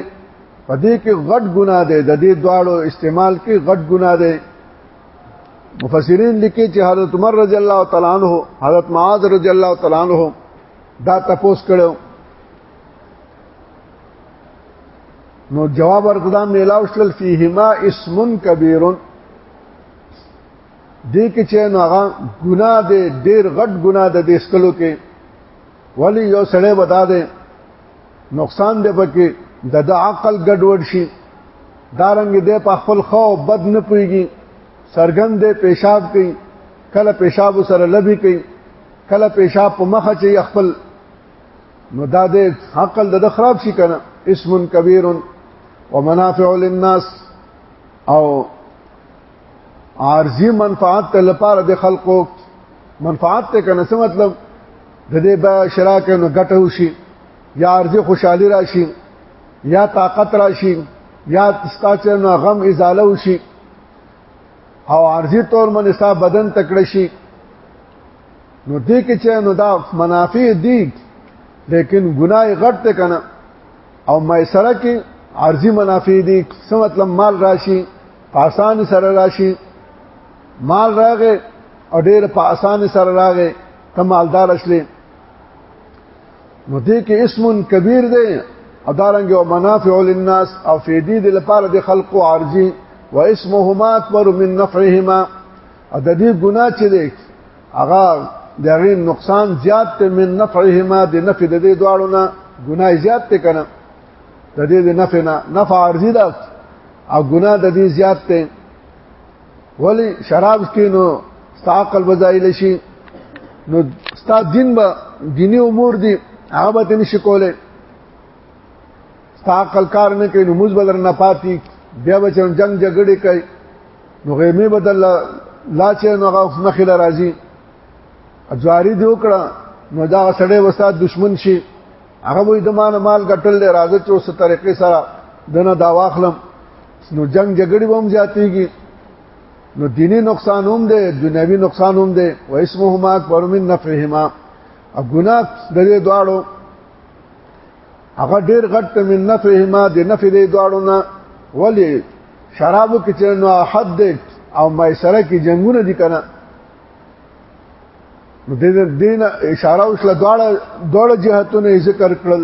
پدې کې غټ ګنا ده د دې دواړو استعمال کې غټ ګنا ده مفسرین لیکي چې حضرت عمر رضی الله تعالی عنہ حضرت معاذ رضی الله تعالی عنہ دا تپوس کړو نو جواب ورکړه ملاو شل فیهما اسم کبیر دې کې چې نو هغه ګناه دې ډېر غټ ګناه ده د اسکلو کې ولی یو سړی ودا ده نقصان دې پکې د عقل ګډوډ شي دارنګ دې په خپل خو بد نه پويږي سرګند دې پیشاب کوي کله پیشاب سره لبي کوي کله پیشاب په مخه چي خپل نو دا دې عقل د خراب شي کنه اسم کبیر ومنافع للناس او عارضی منفعت ته لپاره د خلقو منفعت ته کنه څه مطلب د دې به شراکه نو ګټه وشي یا ارزي خوشحالي راشي یا طاقت راشي یا ستا چې نو غم ازاله وشي او ارزي تور من ستا بدن تکړه شي نو دې کې چې نو دا منافع دي لیکن ګناه غټ ته کنه او مې سره کې ارزي منافع دي څه مطلب مال راشي آسان سره راشي مال راغې او ډېر په آسان سره راغې ته مالدار شلې نو دې کې اسم کبیر دی ادارنګ او منافع للناس او فیدی د لپاره د خلقو عارضی و اسمهما اکبر من نفعهما ا د دې ګناه چې دی هغه دغه نقصان زیات ته من نفعهما د نفع د دې دواړو نه ګناه زیات ته کنه د دې د نفع نه نفع عارضی ده او ګناه د دې زیات ته ولی شراب سکې نو ستا عقل بزایل شي نو ستا دین به دینی امور دي هغه به نشي کولای ستا عقل کار نه کوي نو موږ بدر نه پاتې بیا به جنگ جګړه کوي نو غیمه بدل لا چې نو هغه مخې راځي اجواری دی وکړه نو دا سړی وسات دشمن شي هغه وې د مان مال ګټل دی راځي چې اوس طریقې سره دنه دا واخلم نو جنگ جګړې به هم زیاتېږي نو دینی نقصان هم دی دنیوي نقصان هم دی و اسمهما اکبر من نفعهما او ګناه د دې دواړو هغه ډیر غټ من نفعهما د نفع دې دواړو نه ولی شرابو کې چې نو حد دی او مایسره کې جنگونه دي کنه نو دې دین اشاره وشله دواړه دواړه جهتونه ذکر کړل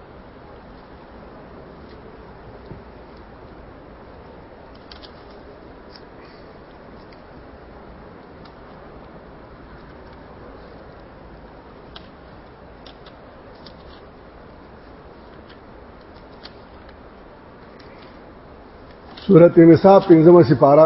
سورت نساء پنځمه سپاره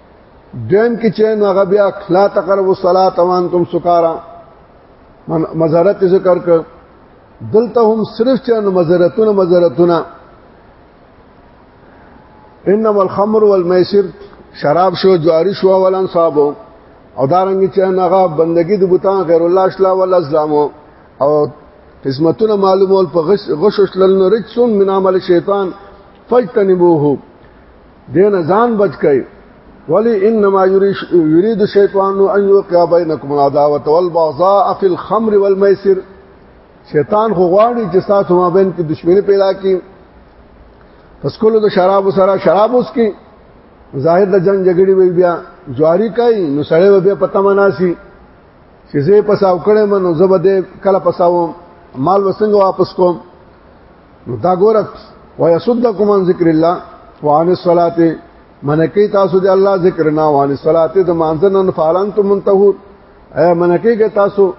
دویم کې چې نو هغه بیا لا تقرب الصلاه وانتم سکارا مزارت ذکر کړ دلته هم صرف چې نو مزارتونه مزارتونه انما الخمر والميسر شراب شو جواری شو ولن صابو او دارنګ چې هغه بندگی د بوتان غیر الله شلا ول اسلام او قسمتونه معلومول په غش غشش لن رجسون من عمل شیطان فاجتنبوه دین ځان بچ کړي ولی انما یرید شیطان ان یوقع بینکم العداوه والبغضاء فی الخمر والمیسر شیطان خو غواړي چې تاسو ما بین کې دښمنی پیدا کړي پس کولو د شراب سره شراب اوس کې ظاهر د جنگ جګړې وی بیا جواری کوي نو سړی به پته مناسي چې زه پساو کړم نو زه به کله پساوم مال وسنګ واپس کوم نو دا ګورک ويصدکم عن ذکر الله وعن الصلاه منکی تاسو د الله ذکر نه وعن الصلاه د مانځنن فعلان تم منتهو اي منکی که تاسو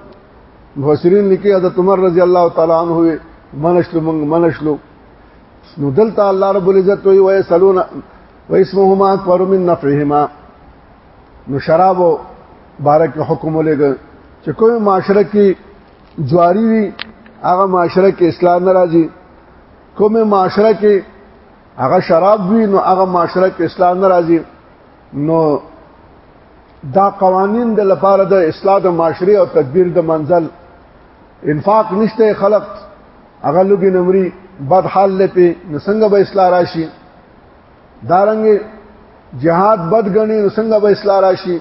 مفسرین لیکي حضرت عمر رضی الله تعالی عنہ منشلو من منشلو نو دلته الله رب العزت وی وای سلون و اسمهما اکبر من نفعهما نو شراب بارک حکم لګ چې کوم معاشره کې جواری وي هغه معاشره کې اسلام ناراضي کومه معاشره کې هغه شراب وي نو هغه معاشره کې اسلام ناراضي نو دا قوانین د لپاره د اصلاح د معاشري او تدبیر د منزل انفاق نشته خلق هغه لګي نمرې بد حال لپی نو څنګه به اصلاح راشي دارنګ جهاد بد غني نو څنګه به اصلاح راشي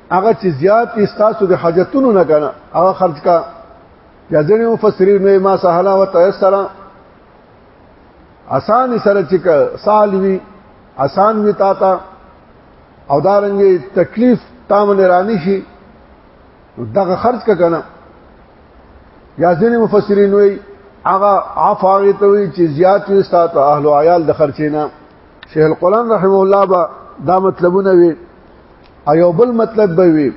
هغه چې زیات استاسو د حاجتونو نه کنه هغه خرج کا یا ځنې مفسرین نه ما سهلا و تيسر آسان سره چې سال وی آسان وی تا تا او دارنګي تکلیف تام نه رانی شي دغه خرج کا کنه یا ځنې مفسرین وی هغه عفاغه ته وی چې زیات وی استاسو اهل عیال د خرچینا شیخ القران رحم الله با دا مطلبونه وی او یو بل مطلب به وي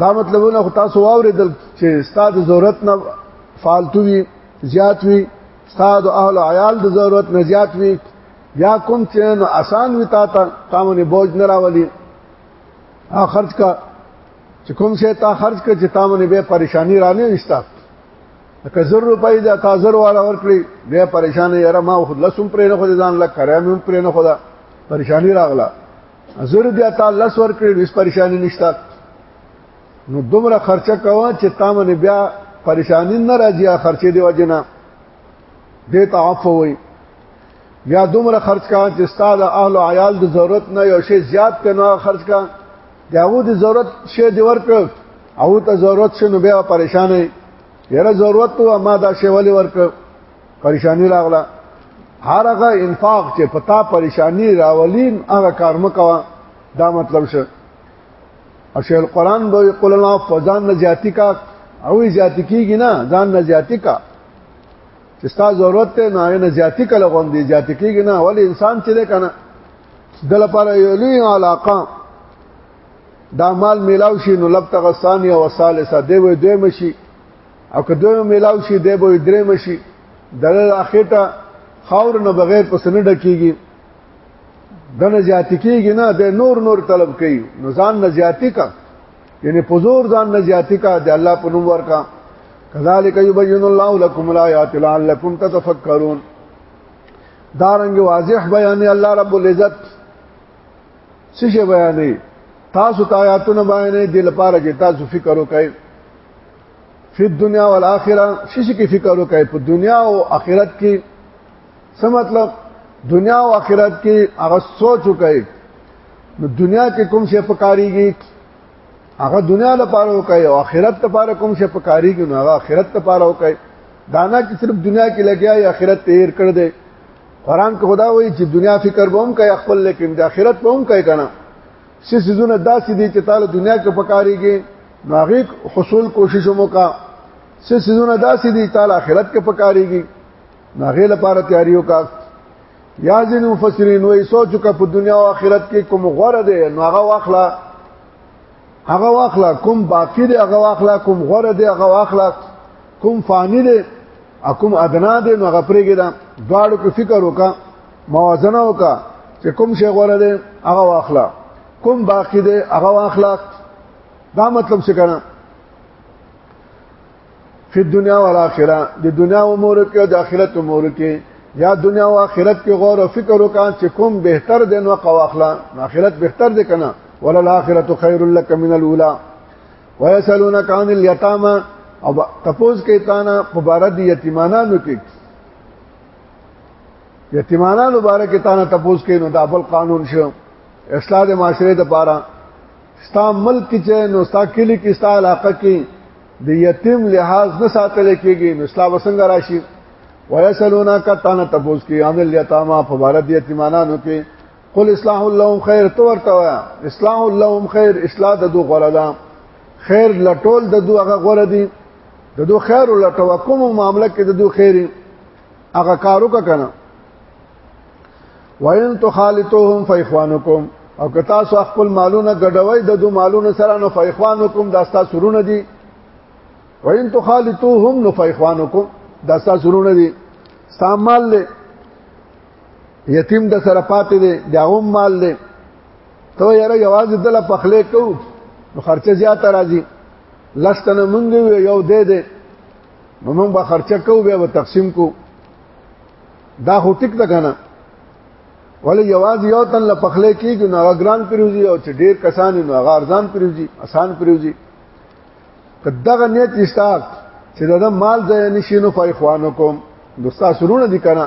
دا مطلبونه خو تاسو واوریدل چې استاد ضرورت نه فالتو وي زیات وي استاد اهل عیال د ضرورت نه زیات وي یا کوم چې نو آسان وي تا ته تامونه بوج نه راولي ا خرج کا چې کوم شي تا خرج کا چې تامونه به پریشانی رانه وستا که زر روپۍ دا تا زر والا ورکړي به پریشان یاره ما خود لسم پرې نه خو ځان لا کرم پرې نه خو پریشانی راغله زر بیا تا لس ور کړی هیڅ پریشانی نشته نو دومره خرچه کوه چې تا من بیا پریشانی نه راځي خرچه دی وجنه دې تعفو وي یا دومره خرج کا چې استاد اهل او عیال د ضرورت نه یو شی زیات کنه خرج کا داو د ضرورت شی دی ورک او ته ضرورت شنو بیا پریشانې یره ضرورت ته ما دا شی ولې ورک پریشانی راغله هر هغه انفاق چې پتا پریشانی راولین هغه کار مکوا دا مطلب شه او شیخ القران به قول الله فزان نه زیاتی کا او زیاتی کیږي نه ځان نه زیاتی کا چې ستا ضرورت ته نه نه زیاتی کله غون دی زیاتی کیږي نه ولی انسان چې ده کنه د لپاره یو لوی علاقه دا مال میلاو شي نو لبتغ الثانیه والثالثه دی وې دوی مشي او که دوی ملاو شي دی به درې مشي دغه اخیټه خاور نه بغیر پس نه ډکیږي دنه زیاتی کیږي نه د نور نور طلب کوي نو ځان نه زیاتی کا یعنی پزور ځان نه زیاتی کا د الله په نوم ورکا کذالک یبین الله لكم الایات لعلکم تتفکرون دارنګ واضح بیان الله رب العزت څه شی بیانې تاسو ته آیاتونه بیانې د لپاره چې تاسو فکر وکړئ فی الدنیا والآخرة شیشه کې فکر وکړي په دنیا او آخرت کې څه مطلب دنیا او آخرت کې هغه سوچ وکړي نو دنیا کې کوم شی پکاريږي هغه دنیا لپاره وکړي او آخرت لپاره کوم شی پکاريږي نو هغه آخرت لپاره وکړي دانا چې صرف دنیا کې لګیا یا آخرت تیر کړ دې قران کې خدا وایي چې دنیا فکر به هم کوي خپل لیکن د آخرت به هم کوي کنه سې سيزونه داسې دي چې تعالی دنیا کې پکاريږي نو هغه حصول کوشش مو کا څه سيزونه داسې دي تعالی آخرت کې پکاريږي نو هغه لپاره تیاریو کا یا ځین مفسرین وایي سوچو کا په دنیا او آخرت کې کوم غوړه دی نو هغه واخلا هغه واخلا کوم باقی دی هغه واخلا کوم غوړه دی هغه واخلا کوم فانی دی کوم ادنا دی نو هغه پرېږي دا دواړو کې فکر وکا موازنه وکا چې کوم شی غوړه دی هغه واخلا کوم باقی دی هغه واخلا دا مطلب څه کنه فی الدنیا والآخرہ د دنیا او امور کې او د آخرت امور کې یا دنیا او آخرت کې غور او فکر وکړه چې کوم بهتر دی نو قواخلا آخرت بهتر دی کنه ولا الاخرت خیر لك من الاولى ويسالونك عن اليتامى او تپوس کې تانا مبارک دي یتیمانانو کې یتیمانانو مبارک تانا تپوس کې نو دا بل قانون شو اصلاح معاشره د پاره ستا ملک چې نو ستا کلی کې ستا علاقه کې د یتیم لحاظ نه ساتل کېږي نو ستا وسنګ راشي ويسلونا کتان تبوس کې عن الیتاما فبارد یتیمانانو کې قل اصلاح اللهم خیر تو ورته وایا اصلاح اللهم خیر اصلاح د دو غره ده خیر لټول د دو هغه غره دي د دو خیر لټو کوم معاملې کې د دو خیر هغه کارو کا کنه وین تو خالتوهم فیخوانکم او که تاسو خپل مالونه ګډوي د دو مالونه سره نو فیخوانکم دا تاسو رونه دي وین تو خالتوهم نو فیخوانکم دا تاسو رونه دي سامال له یتیم د سره پاتې دي دا هم مال له ته یاره یواز دله پخلې کو نو خرچه زیات راځي لستنه مونږ یو دې دې نو موږ به خرچه کوو بیا به تقسیم کو دا هو ټیک ده کنه ولې یواز یو تن له پخلې کېږي نو هغه ګران پریوزي او چې ډیر کسان نو هغه ارزان پریوزي آسان پریوزي که دغه نیت استاد چې دا مال ځای نشي نو فای خوانو کوم دوستا سرونه دي کنه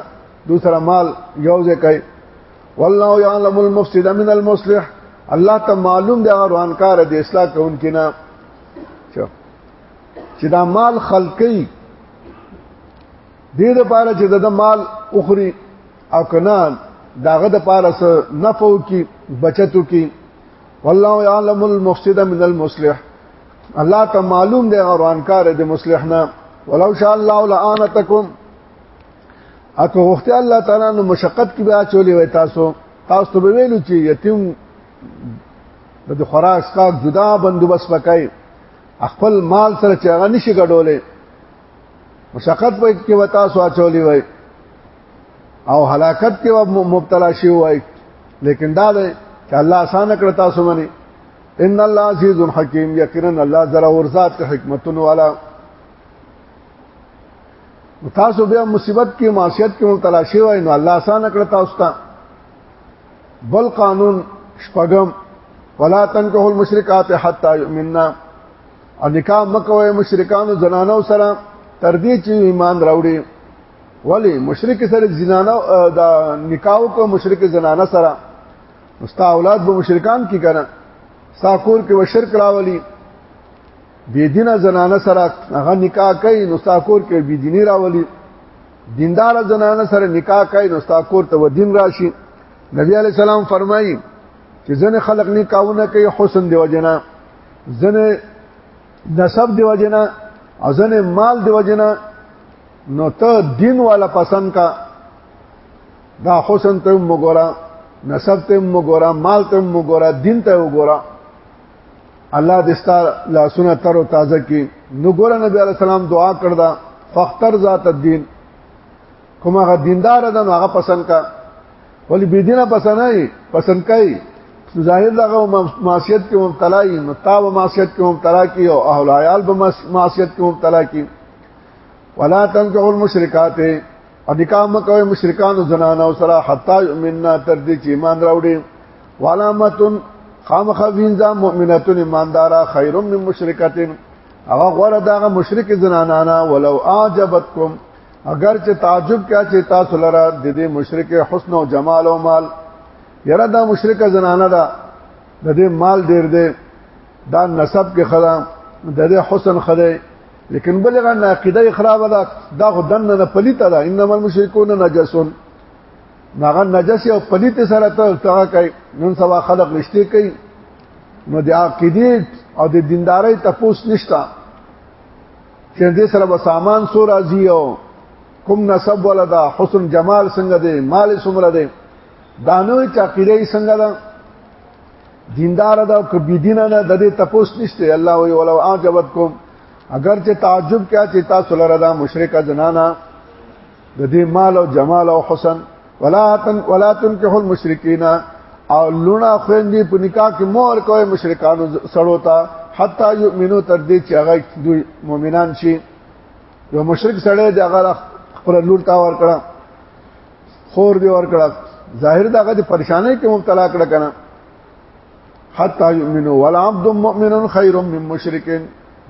دوسرا مال یو ځای کوي والله يعلم المفسد من المصلح الله ته معلوم دی روانکار دی اصلاح کوونکی نه چې دا مال خلقي دې د پاره چې د مال اخري او کنان داغه د پاره سره نفو کی بچتو کی والله يعلم المفسد من المصلح الله ته معلوم دی غروانکار دی مصلح نه ولو شاء الله لانتکم اته وخت الله تعالی نو مشقت کی بیا چولې وای تاسو تاسو ته ویلو چې یتیم د خوراک څخه جدا بندوبست وکړي خپل مال سره چې هغه نشي ګډولې مشقت به کې وتا سو اچولې وای او هلاکت کې مبتلا شي وای لیکن دا دی چې الله آسان کړ تاسو باندې ان الله عزیز حکیم یقینا الله ذرا ور ذات ته حکمتون والا تاسو بیا مصیبت کې معصیت کې مبتلا شي وای نو الله آسان کړ تاسو ته بل قانون شپږم ولا تنكحوا المشركات حتى يؤمننا او نکاح مکوې مشرکانو زنانو سره تر دې چې ایمان راوړي ولی مشرک سره زنانو دا نکاح کو مشرک زنانه سره مستا اولاد به مشرکان کی کنه ساکور کې وشرک راولي بی دینه زنانه سره هغه نکاح کوي نو ساکور کې بی دیني راولي دیندار زنانه سره نکاح کوي نو ستا کور ته ودین راشي نبی علی سلام فرمایي چې ځنه خلق نکاحونه کوي حسن دی وجنا ځنه نسب دی وجنا او ځنه مال دی وجنا نو ته دین والا پسند کا دا حسن ته مګورا نسب ته مګورا مال ته مګورا دین ته وګورا الله دې ستا لاسونه تر او تازه کړي نو ګور نبی علی السلام دعا کړدا فختر ذات الدین کوم هغه دیندار ده نو هغه پسند کا ولی بی دینه پسند نه پسند کوي ظاهر دغه معصیت کې مبتلا یي نو تا و معصیت کې مبتلا کی او اهل عیال به معصیت کې مبتلا کی ولا تنجو المشرکات او نکاح مکوې مشرکان زنانو سره حتا یمننا تر دې چې ایمان راوړي علامتن خامخ وینځه مؤمنتون ایماندارا خیر من مشرکتن هغه غره دغه مشرک زنانانا ولو اعجبتکم اگر چې تعجب کیا چې تاسو لره د دې مشرک حسن او جمال او مال یره دا مشرک زنانه ده د دې مال ډیر دی دا نسب کې خدا د دې حسن خدای لیکن بلغه ناقیده خراب ده دا خو دنه نه پلیته ده انما المشركون نجسون ناغه نجس او پلیت سره ته تا کوي نن سبا خلق رشته کوي نو د عقیده او د دیندارۍ تپوس نشتا چې دې سره به سامان سو راځي او کوم نسب ولدا حسن جمال څنګه دی مال څومره دی دانوې چې عقیده څنګه ده دیندار ده او کبی دینه نه د دې تپوس نشته الله وی ولو اعجبتکم اگر چې تعجب کیا چې تاسو لره دا مشرکه زنانا د دې مال او جمال او حسن ولا تن ولا تنكح المشرکین او لونا خويندې په نکاح کې مور کوي مشرکانو سړو ته حتا یؤمنو تر دې چې هغه دوی مؤمنان شي یو مشرک سړی د هغه خپل لور تا ور کړه خور دی ور کړه ظاهر دا غد پریشانې کې مبتلا کړه کنه حتا یؤمنو والعبد مؤمن خیر من مشرک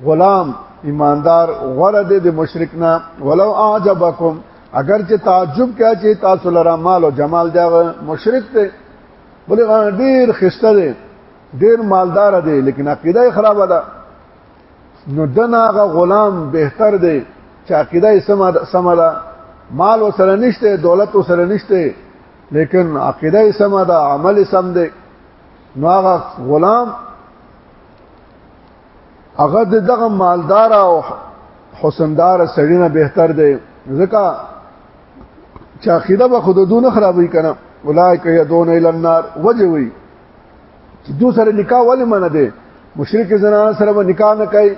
غلام ایماندار غره دی د مشرک نه ولو اعجبکم اگر چې تعجب کیا چې تاسو لرا مال او جمال دی مشرک ته بلې ډیر خسته دی ډیر مالدار دی لیکن عقیده خراب ده نو دناغه غلام بهتر دی چې عقیده یې سمه ده مال وسره نشته دولت وسره نشته لیکن عقیده یې سمه ده عمل یې سم دی نو هغه غلام هغه دغه مالدار او حسندار سړی نه بهتر دی ځکه چې عقیده به خود دونه خرابوي کنه اولایک یدون الی النار وجوي چې دوی سره نکاح ولې منه دي مشرک زنان سره به نکاح نه کوي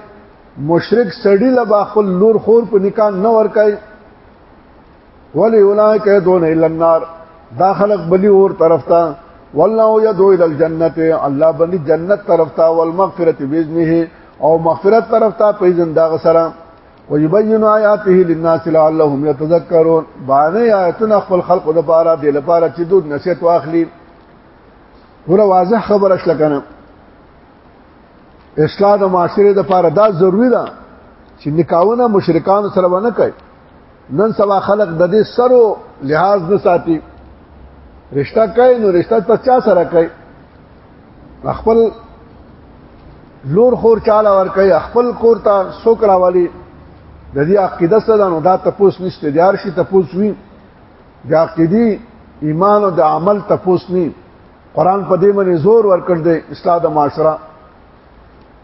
مشرک سړی له باخل نور خور په نکاح نه ور کوي ولی اولائک دون الا النار دا خلق بلی اور طرف تا والله يدعو الى الجنه الله بني جنت طرف تا والمغفرة باذنه او مغفرت طرف تا په اذن دا سره ويبين آياته للناس لعلهم يتذكرون باندې آیتونه خپل خلق د پاره د لپاره چې دوی نشیت واخلي ګوره واضح خبره شل کنه اصلاح د معاشره د پاره دا ضروری ده چې نکاونه مشرکان سره ونه کوي نن سبا خلق د دې سرو لحاظ نه ساتي رشتہ کوي نو رشتہ په چا سره کوي خپل لور خور چاله ور کوي خپل کور ته سوکړه والی د دې عقیده سره نو دا تپوس نشته دیار شي تپوس وی د عقیدی ایمان او د عمل تفوس ني قران په دې باندې زور ورکړ دی اصلاح د معاشره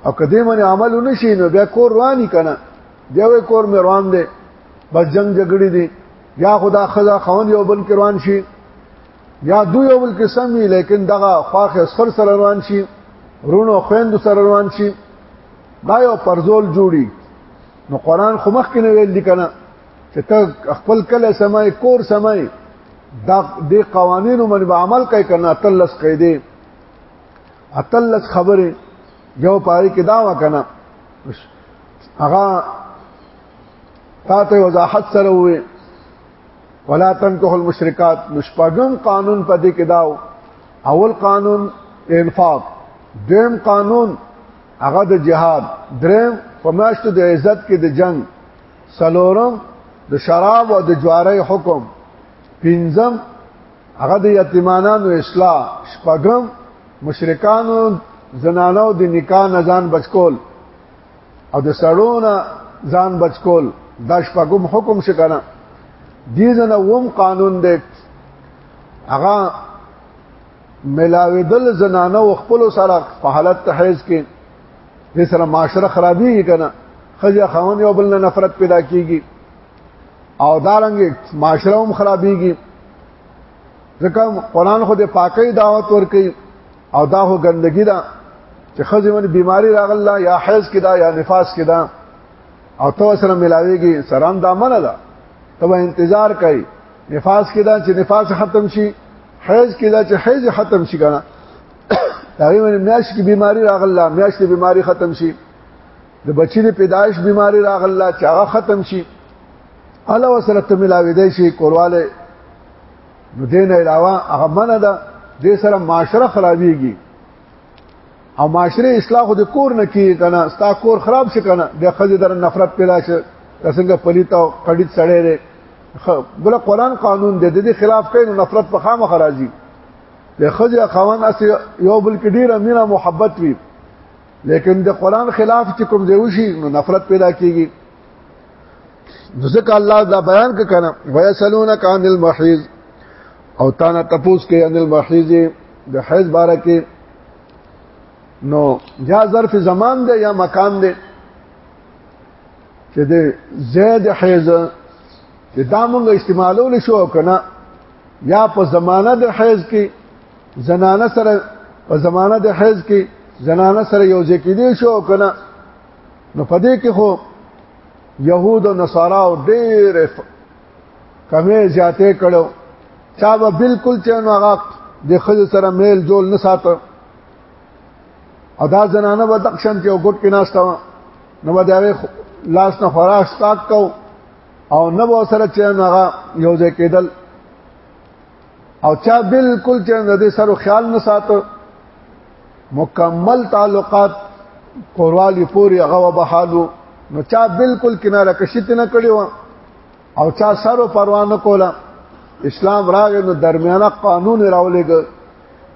او کدی باندې عمل ونشي نو بیا کور رواني کنه بیا وې کور مې روان دی بس جنگ جګړې دي یا خدا خدا خون یو بل کې روان شي یا دوی یو بل کې سمي لیکن دغه خواخ سر سره روان شي رونو خويند سره روان شي دا یو پرزول جوړي نو قران خو مخ کې نه ویل دي کنه چې ته خپل کله سمای کور سمای دا د قوانینو باندې عمل کوي کنه تلس قیدې اتلس خبره یو پاره کې دا وکنه هغه تاته وضاحت سره وې ولا تنكح المشركات مشپغم قانون پدې کې داو اول قانون انفاق دیم قانون هغه د جهاد دریم فماشت د عزت کې د جنگ سلورم د شراب او د جواری حکم پنځم هغه د یتیمانانو اصلاح شپږم مشرکانو زنانو د نکاح نه ځان بچکول او د سړونه ځان بچکول دا شپږم حکم شکنه دې زنه وم قانون دی هغه ملاویدل زنانه خپل سره په حالت تحیز کې دې سره معاشره خرابېږي کنه خځه خاون یو بل نه نفرت پیدا کیږي او دارنګ معاشره هم خرابېږي ځکه قران خو د پاکۍ دعوت ورکوي او دا هو ګندګي ده چې خځه باندې بيماري راغله یا حیض کې ده یا نفاس کې ده او تو سره ملاويږي سلام دا منه ده ته انتظار کوي نفاس کې ده چې نفاس ختم شي حیض کې ده چې حیض ختم شي کنه هغه باندې میاش کی بیماری راغله میاش کی بیماری ختم شي د بچی د پیدایش بیماری راغله چې هغه ختم شي الله وسره ته ملاوي دی شي کورواله نو دین علاوه هغه منه ده د سره معاشره خرابيږي او معاشره اصلاح د کور نه کی کنه ستا کور خراب شي کنه د خځې در نفرت پیدا شي څنګه پلیت او قډیت سړی دی بل قرآن قانون دی د دې خلاف کین نفرت په خامه خراجي د خځه خوان اس یو بل کې ډیره مینا محبت وي لیکن د قران خلاف چې کوم دی وشي نو نفرت پیدا کیږي ځکه الله دا بیان ک کنه ویسلون کان المحیز او تانا تپوس کې ان المحیز د حیز باره کې نو یا ظرف زمان دی یا مکان دی چې د زید حیز چې دا موږ استعمالول شو کنه یا په زمانه د حیض کې زنانه سره په زمانه د حیض کې زنانه سره یو ځای کې دی شو کنه نو پدې کې خو يهود او نصارا او ډېر کمې زیاتې کړو چا به بالکل چې نو هغه د خځې سره میل جول نه ساته او دا زنانه به دښن کې وګټ کې ناشته نو به دا لاس نه خورا شتاک کو او نه به سره چې هغه یو ځای کېدل او چا بالکل چې د دې سره خیال نه ساتو مکمل تعلقات کوروالی پوری هغه وبحالو نو چا بالکل کناره کشیت نه کړی و او چا سره پروا نه کوله اسلام راغی نو درمیانه قانون راولېګ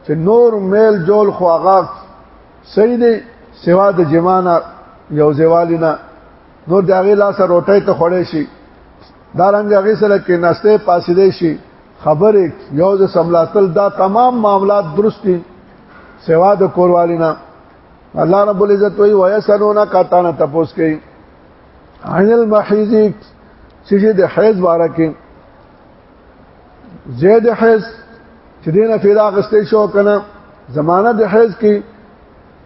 چې نور میل جول خو هغه صحیح دی سوا د جمانه یو زوالینا نور د هغې لاسه روټۍ ته خوړې شي دارنګ هغې سره کې نسته پاسېدې شي خبرې یو د سملاتل دا تمام معاملات درست دي سوا د کوروالینا الله رب العزت وی ویسنونا کاتانا تپوس کوي عین المحیزی چې د حیض باره کې زید حیض چې دینه فراغ استې شو کنه زمانہ د حیض کې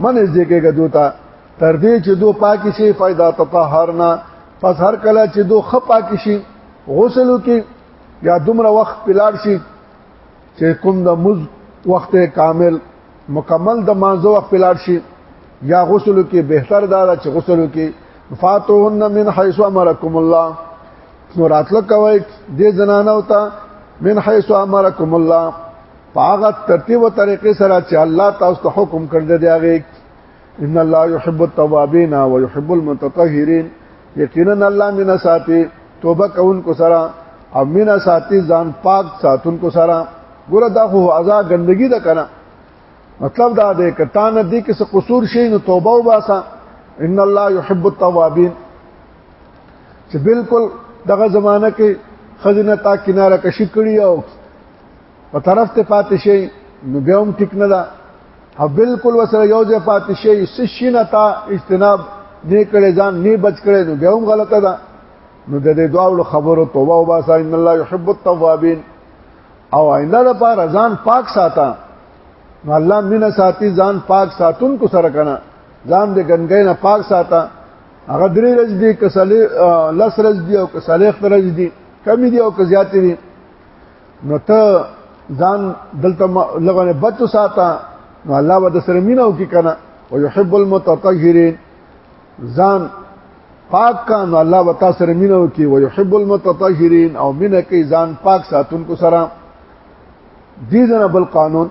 منځ دې کېګه دوتا تر دې چې دو پاکي شي فائدہ تطهرنا پس هر کله چې دو خ پاکي شي غسل وکي یا دومره وخت پلار شي چې کوم د مز وخت کامل مکمل د مانزه وخت پلار شي یا غسل وکي بهتر دا چې غسل وکي فاتوهن من حيث امركم الله نو راتل کوي د زنانه او ته من حيث امركم الله پاغه ترتیب او طریقې سره چې الله تاسو ته حکم کړ دې دیږي ان الله يحب التوابين ويحب المتطهرين یقینا الله مینا ساتي توبه کوونکو سره او مینا ساتي ځان پاک ساتونکو سره ګوره دا خو عذاب ګندګي ده کنه مطلب دا دی که تا نه دی کې څه قصور شي نو توبه وباسه ان الله يحب التوابين چې بالکل دغه زمانہ کې خزینه تا کناره کشي کړی او په طرف ته پاتې شي نو بیا هم ټیک نه ده او بالکل وسره یو ځای پاتې شي سشینه تا اجتناب نه کړي ځان نه بچ کړي نو بیا هم غلطه ده نو د دې دواړو خبرو توبه او باسا ان الله يحب التوابين او آینده لپاره ځان پاک ساته نو الله مینه ساتي ځان پاک ساتون کو سره کنه ځان دې ګنګې نه پاک ساته هغه درې رز دي کسلې لس رز دي او کسلې خرج دي کمی دي او کزيات دي نو ته ځان دلته لغونه بچو ساته نو الله به د سره مینه وکي کنه او يحب المتطهرين ځان پاک کا نو الله به تاسو سره مینه وکي او يحب المتطهرين او مینه کوي ځان پاک ساتونکو سره دې جنا بل قانون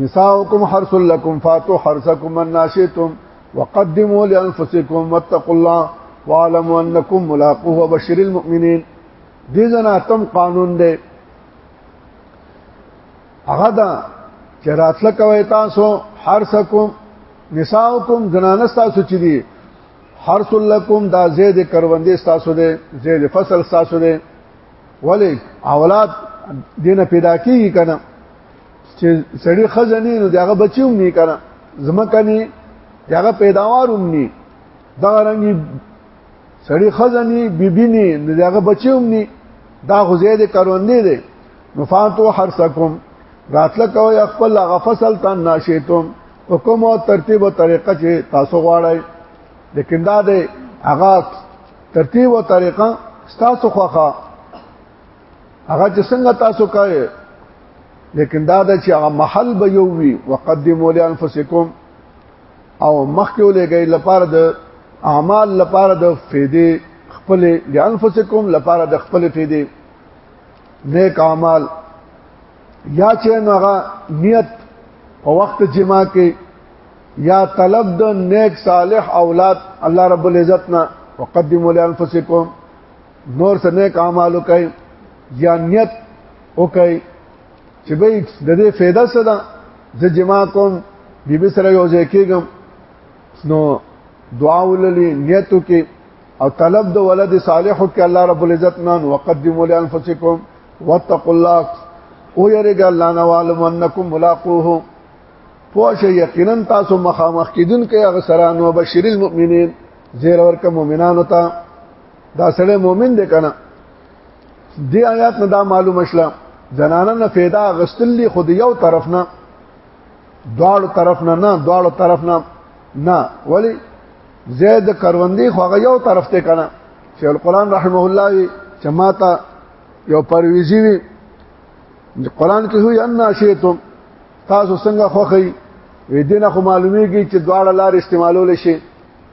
نساؤکم حرس لکم فاتو حرسکم من ناشئتم وقدموا لانفسکم واتقوا الله واعلموا انکم ملاقوه وبشر المؤمنین دې جنا تم قانون دی هغه دا چې راتل کوي تاسو حرسکم نساءکم جنان تاسو چې دي حرس لکم دا زید کروندې تاسو دي زید فصل تاسو دي ولی اولاد دینه پیدا کیږي کنه چې سړی خزنه نو دغه بچیوم نه کنه زمکه نه دغه پیداوار هم نه دا رنګي سړی خزنی بیبینی دغه بچوم ني دا خو زید کروندې دي نفاتو حرسکم راتله کوي خپل هغه فصل ته ناشیتم په کوم ترتیب او طریقه چې تاسو غواړئ لیکن دا د هغه ترتیب او طریقه تاسو خوخه هغه چې څنګه تاسو کوي لیکن دا د چې هغه محل به یو وي وقدموا لانفسکم او مخکې ولېږي لپاره د اعمال لپاره د فیدې خپل لانفسکم لپاره د خپل فیدې نیک اعمال یا چې نوغه نیت په وخت جما کې یا طلب د نیک صالح اولاد الله رب العزت نه وقدموا لانفسکم نور سنه کمالو کوي یا نیت او کوي چې به د دې فایده څه ده زه جما کوم بیبي سره یو ځای کېږم نو دعا وللی نیتو کې او طلب د ولد صالح کې الله رب العزت نن وقدموا لانفسکم واتقوا الله او یریګ الله نه عالم انکم ملاقوه پوه شئ یقینا تاسو مخامخ کیدون کې هغه سره نو بشیر المؤمنین زیر ورکه مؤمنانو ته دا سره مؤمن دی کنه دی آیات نه دا معلومه شله زنانه نه فایده غستلی خود یو طرف نه دواړو طرف نه نه دواړو طرف نه نه ولی زید کروندی خو هغه یو طرف ته کنه چې القرآن رحمه الله وی چې ماته یو پرویزی وی قرآن کې هو ان شیتم تاسو څنګه خوخی وې دینه خو معلومیږي چې دواړه لار استعمالول شي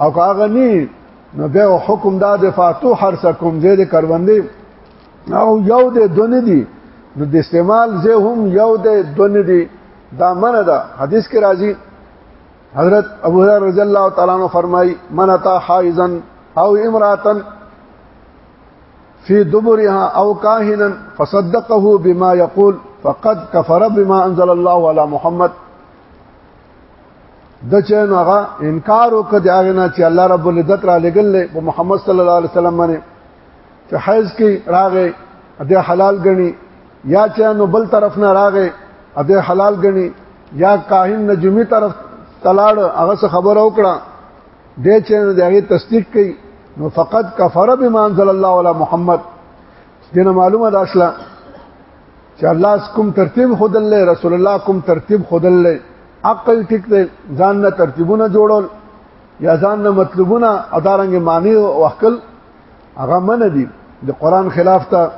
او هغه ني نو به حکم دا د فاتو حرسکم زید کروندې او یو د دونه دي نو د استعمال زه هم یو د دونه دي دا منه ده حدیث کې راځي حضرت ابو هريره رضی الله تعالی عنہ فرمای من اتا حائزا او امراتن فی دبرها او کاهنا فصدقه بما یقول فقد کفر بما انزل الله علی محمد د چې نو هغه انکار وکړ د هغه نه چې الله رب العزت را لګل په محمد صلی الله علیه وسلم باندې چې حیز کې راغې د حلال غني یا چې نو بل طرف نه راغې د حلال غني یا کاهن نجومی طرف تلاړ هغه څه خبر او کړه د چې نو دغه تصدیق کړي نو فقط کفر بما انزل الله علی محمد دنه معلومه ده اصله چې الله کوم ترتیب خودل رسول الله کوم ترتیب خودل عقل ټیک دی ځان نه ترتیبونه جوړول یا ځان نه مطلبونه ادارنګ معنی او عقل هغه من دي د قران خلاف ته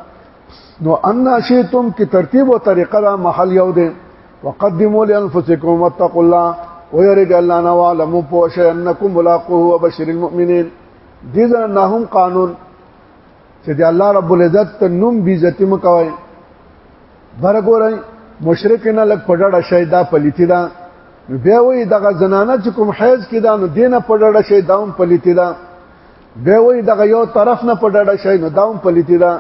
نو ان شئتم کی ترتیب او طریقه را محل یو دی وقدموا لانفسکم واتقوا الله ويرجى الله ان وعلم پوش انکم ملاقوه وبشر المؤمنین دې نه هم قانون چې دی الله رب العزت ته نوم بي عزت مکوي برګورای مشرک نه لګ پډړه شي دا پلیتی دا بیا وی دغه زنانه چې کوم حیز کې دا نو دینه پډړه شي داوم پلیتی دا بیا وی دغه یو طرف نه پډړه شي نو داوم پلیتی دا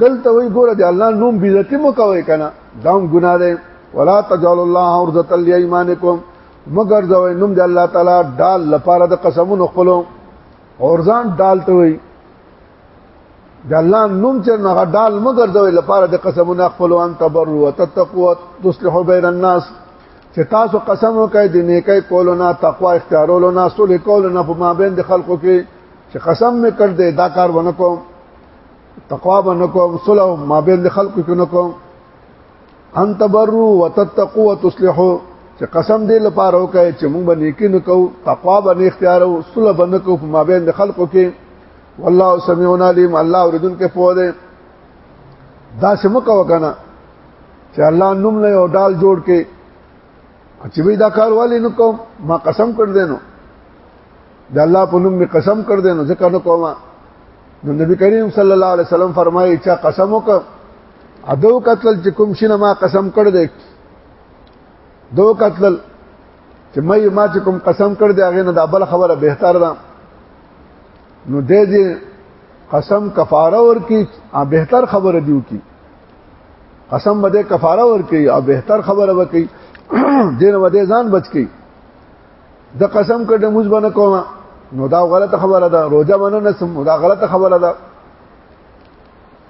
دلته وی ګوره دی الله نوم بي عزت مکوي کنه داوم ګناه ده ولا تجعل الله عرضه لایمانکم مگر ځوي نوم د الله تعالی ډال لپاره د قسمونو خپلو اورزان ډال ته وي د الله نوم چې نه غډال مګر دوی لپاره د قسمونه خپلوان تبرو وتتقوا تصلحوا بین الناس چې تاسو قسم وکړئ د نیکۍ کولو نه تقوا اختیارولو نه صلح کولو نه په مابین د خلکو کې چې قسم مې کړ دې دا کار ونه کوم تقوا ونه کوم صلح مابین د خلکو کې نه کوم ان تبروا وتتقوا وتصلحوا چې قسم دې لپاره وکړي چې موږ به نیکی نه کوو تقوا به نه اختیارو صلح به نه کوو په مابین د خلکو کې والله سميع عليم الله اوریدون کې پوه دی دا سم کو کنه چې الله نوم له او ډال جوړ کې چې وی دا کار والی نو کوم ما قسم کړ دینو د الله په نوم می قسم کړ دینو ځکه نو کومه نو نبی کریم صلی الله علیه وسلم فرمایي چې قسم وکړه ادو قتل چې کوم شنه ما قسم کړ دې دو قتل چې مې ما چې کوم قسم کړ دې هغه نه دا بل خبره بهتر ده نو دې دې قسم کفاره ورکی ا بهتر خبره دیو کی قسم بده کفاره ورکی ا بهتر خبره وکي دین بده ځان بچ کی د قسم کړه موږ باندې کومه نو دا غلطه خبره ده روزه باندې نسم دا غلطه خبره ده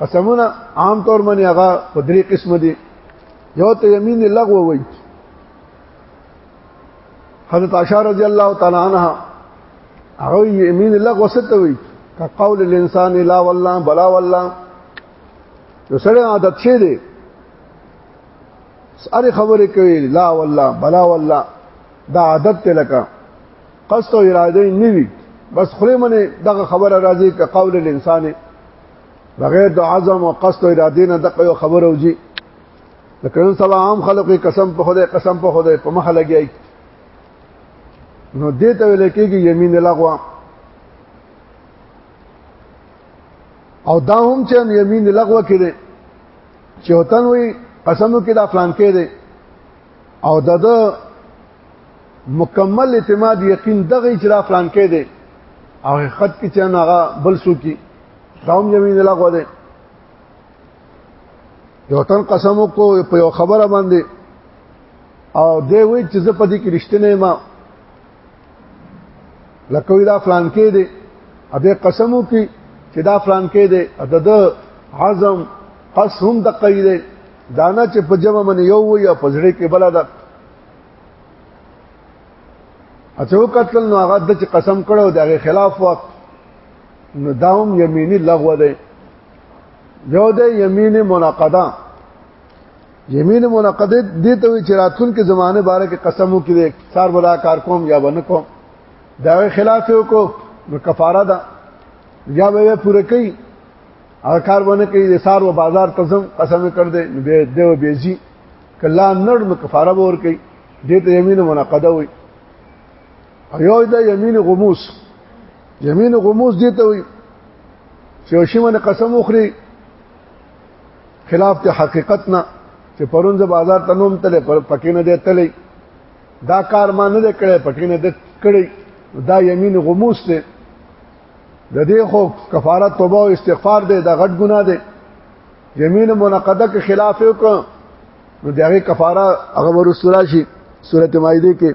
قسمونه عام طور باندې هغه په درې قسم دي یو ته یمین لغو وای حضرت عائشہ رضی الله تعالی عنها هغه یمین لغو ست وای کا قول الانسان لا والله بلا والله یو سره عادت شه دي ساري خبره کوي لا والله بلا والله دا عادت ته لکه قصد او اراده نه وي بس خله منه دغه خبره راځي ک قول الانسان بغیر د عزم او قصد او اراده نه دغه یو خبره وږي د کړن سبا عام خلک قسم په خدای قسم په خدای په مخه لګي نو دې ته ویل کېږي یمین لغوا او دا هم چې یمین لغوا کې دي چې وطن وي قسمو کې دا فلان کې دي او د مکمل اعتماد یقین دغه چې دا فلان کې دي او حقیقت کې چې هغه بل سو کې داوم یمین لغو ده یو تن قسم کو په یو خبره باندې او دی وی چې زه پدې کې رښتینه ما لکه دا فلان کې دی ابه قسم کی چې دا فلان کې دی عدد عزم قسم د قید دانا چې په جمع من یو وی او پزړې کې بل ده اته وکتل نو هغه د قسم کړو دغه خلاف وخت نو داوم یمینی لغو ده یو ده یمین منقده یمین منقده دې ته چې راتلون کې زمانه باره کې قسمو کې ده سار بلا کار کوم یا ونه کوم دا خلاف یو کو نو کفاره ده یا به پوره کوي او کار ونه کوي د سار و بازار تزم قسم کړ دې به دیو بیزی کله نړ نو کفاره به ور کوي دې ته یمین منقده وي یو ده یمین غموس یمین غموس دي ته وي چې شی باندې قسم وخوري خلاف ته حقیقت نه چې پرونځ بازار تنوم تله پکې نه دی تله دا کار ما نه کړی پکې نه دی کړی دا یمین غموس دی د دې خو کفاره توبه او استغفار دی دا غټ ګناه دی یمین منقده کې خلاف وکړ نو دغه کفاره هغه ورسره شي سورته مائده کې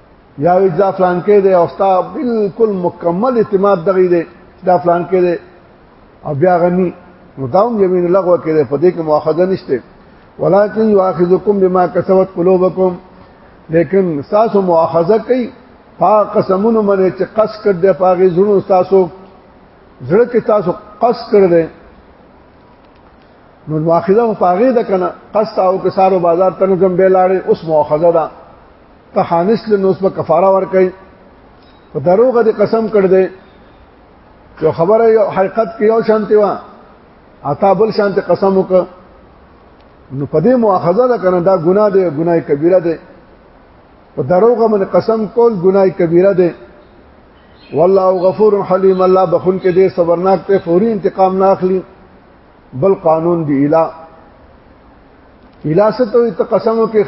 یا وی دا فلان کې دی او ستا بالکل مکمل اعتماد دغې دی دا فلان کې دی او بیا غنی نو دا هم یمین لغوه کې دی په دې کې مؤاخذه نشته ولکن یؤاخذکم بما کسبت قلوبکم لیکن تاسو مؤاخذه کوي پا قسمونو باندې چې قص کړ دې پاغي زړونو تاسو زړه کې تاسو قص کړ دې نو مؤاخذه پاغي د کنه قص او کسارو بازار تنظیم به لاړې اوس مؤاخذه ده په حانس له نوس په کفاره ور کوي په دروغه دي قسم کړ دې یو خبره یو حقیقت کې یو شانتی و عطا بل شانتی قسم وک نو په دې مؤاخذه ده کنه دا ګناه ده ګناه کبیره ده په دروغه من قسم کول ګناه کبیره ده والله غفور حلیم الله بخون کې دې صبرناک ته فوري انتقام نه اخلي بل قانون دی اله اله ستوي ته قسمو کې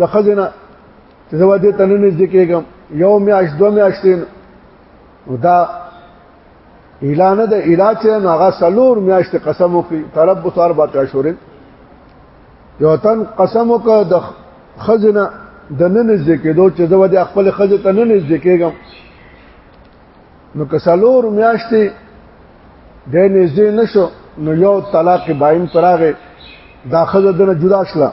د خزنه چې زه دې تنه نږدې کېږم یو میاش دو میاشتین دا اعلان د علاج نه هغه سلور میاشت قسم وکي طرف وسار باچا شورین یو تن قسم وک د خزنه د نن ذکر دو چې زه د خپل خزه ته نن ذکر کېږم نو کسالور میاشتې د نږدې نشو نو یو طلاق باین پراغه داخله دنه جدا شله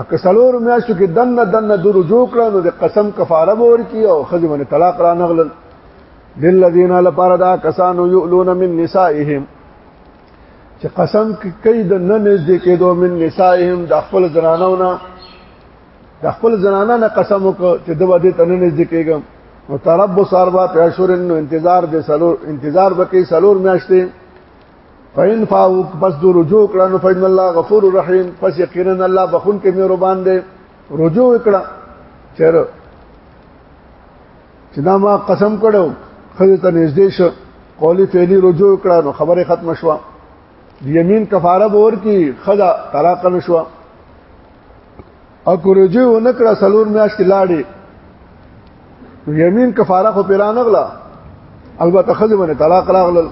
ا کسالور میاشتو کې دنه دنه د رجوع کړه نو د قسم کفاره به ورکی او خځه باندې طلاق را نغلل للذین لپاره دا کسانو یؤلون من نسائهم چې قسم کوي د نن نږدې کېدو من نسائهم د خپل زنانو نه د خپل زنانه نه قسم وکړ چې د وادي تنه نه ذکرېږم نو تربص اربع اشهر نو انتظار دې سلور انتظار وکي سلور میاشتې فین فاوق پس دو رجوع کړه نو فین الله غفور رحیم پس یقینا الله بخون کې مهربان دی رجوع کړه چر چې دا ما قسم کړو خځه ته نږدې شو قولی فعلی رجوع کړه نو خبره ختم شوه یمین کفاره به ورکی خدا طلاق نشو او کورجه و نکړه سلور میاش کې لاړې یمین کفاره خو پیران غلا البته خځه باندې طلاق راغلل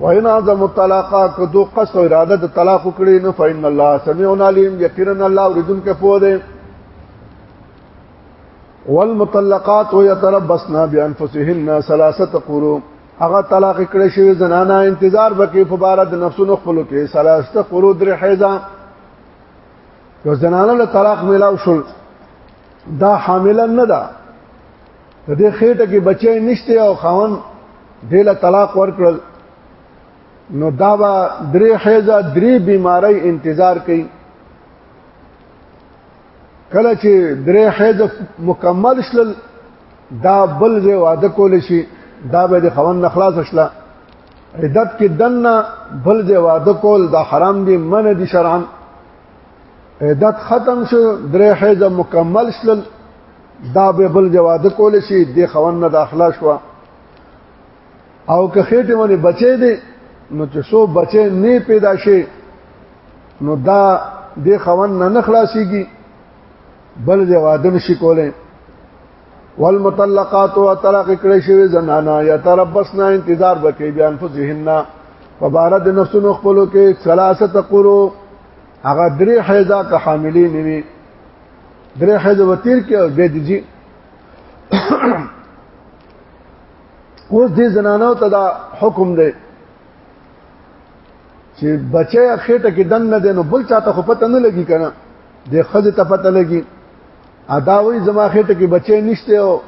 وین اعظم الطلاق کو دو قص او اراده د طلاق کړي نه فین الله سميع عليم یقینا الله اوریدن کې پوه دی والمطلقات يتربصن بانفسهن ثلاثه قروء هغه طلاق کړي شوی زنانه انتظار وکي په بار د نفسونو خپل کې ثلاثه قروء درې حیزه یو زنانه له طلاق ملاو شول دا حامله نه ده د دې خېټه کې بچی نشته او خاون دله طلاق ورکړل نو دا به درې حیزه درې بیماری انتظار کوي کله چې درې حیزه مکمل شل دا بل زه واده کول شي دا به د خاون نخلاص شله عدت کې دنه بل ځای واده کول دا حرام دي منه دي شرعاً عدت ختم شو درې حیض مکمل شل دا به بل جواد کول شي د خوان نه داخلا شو او که خېټه باندې بچې دي نو چې سو بچې نه پیدا شي نو دا د خوان نه نخلاصيږي بل جواد نشي کولای والمطلقات او طلاق کړي شوی زنانا یا تربسنا انتظار وکي بیان فزهن په بار د نفسونو خپل کې ثلاثه تقرو هغه درې حیزه که حاملې نیوي درې حیزه وتیر کې او به دي اوس دې زنانو ته دا حکم دی چې بچي اخیټه کې دن نه دینو بل چاته خو پته نه لګي کنه د خځه ته پته لګي ادا وی زما خېټه کې بچي نشته او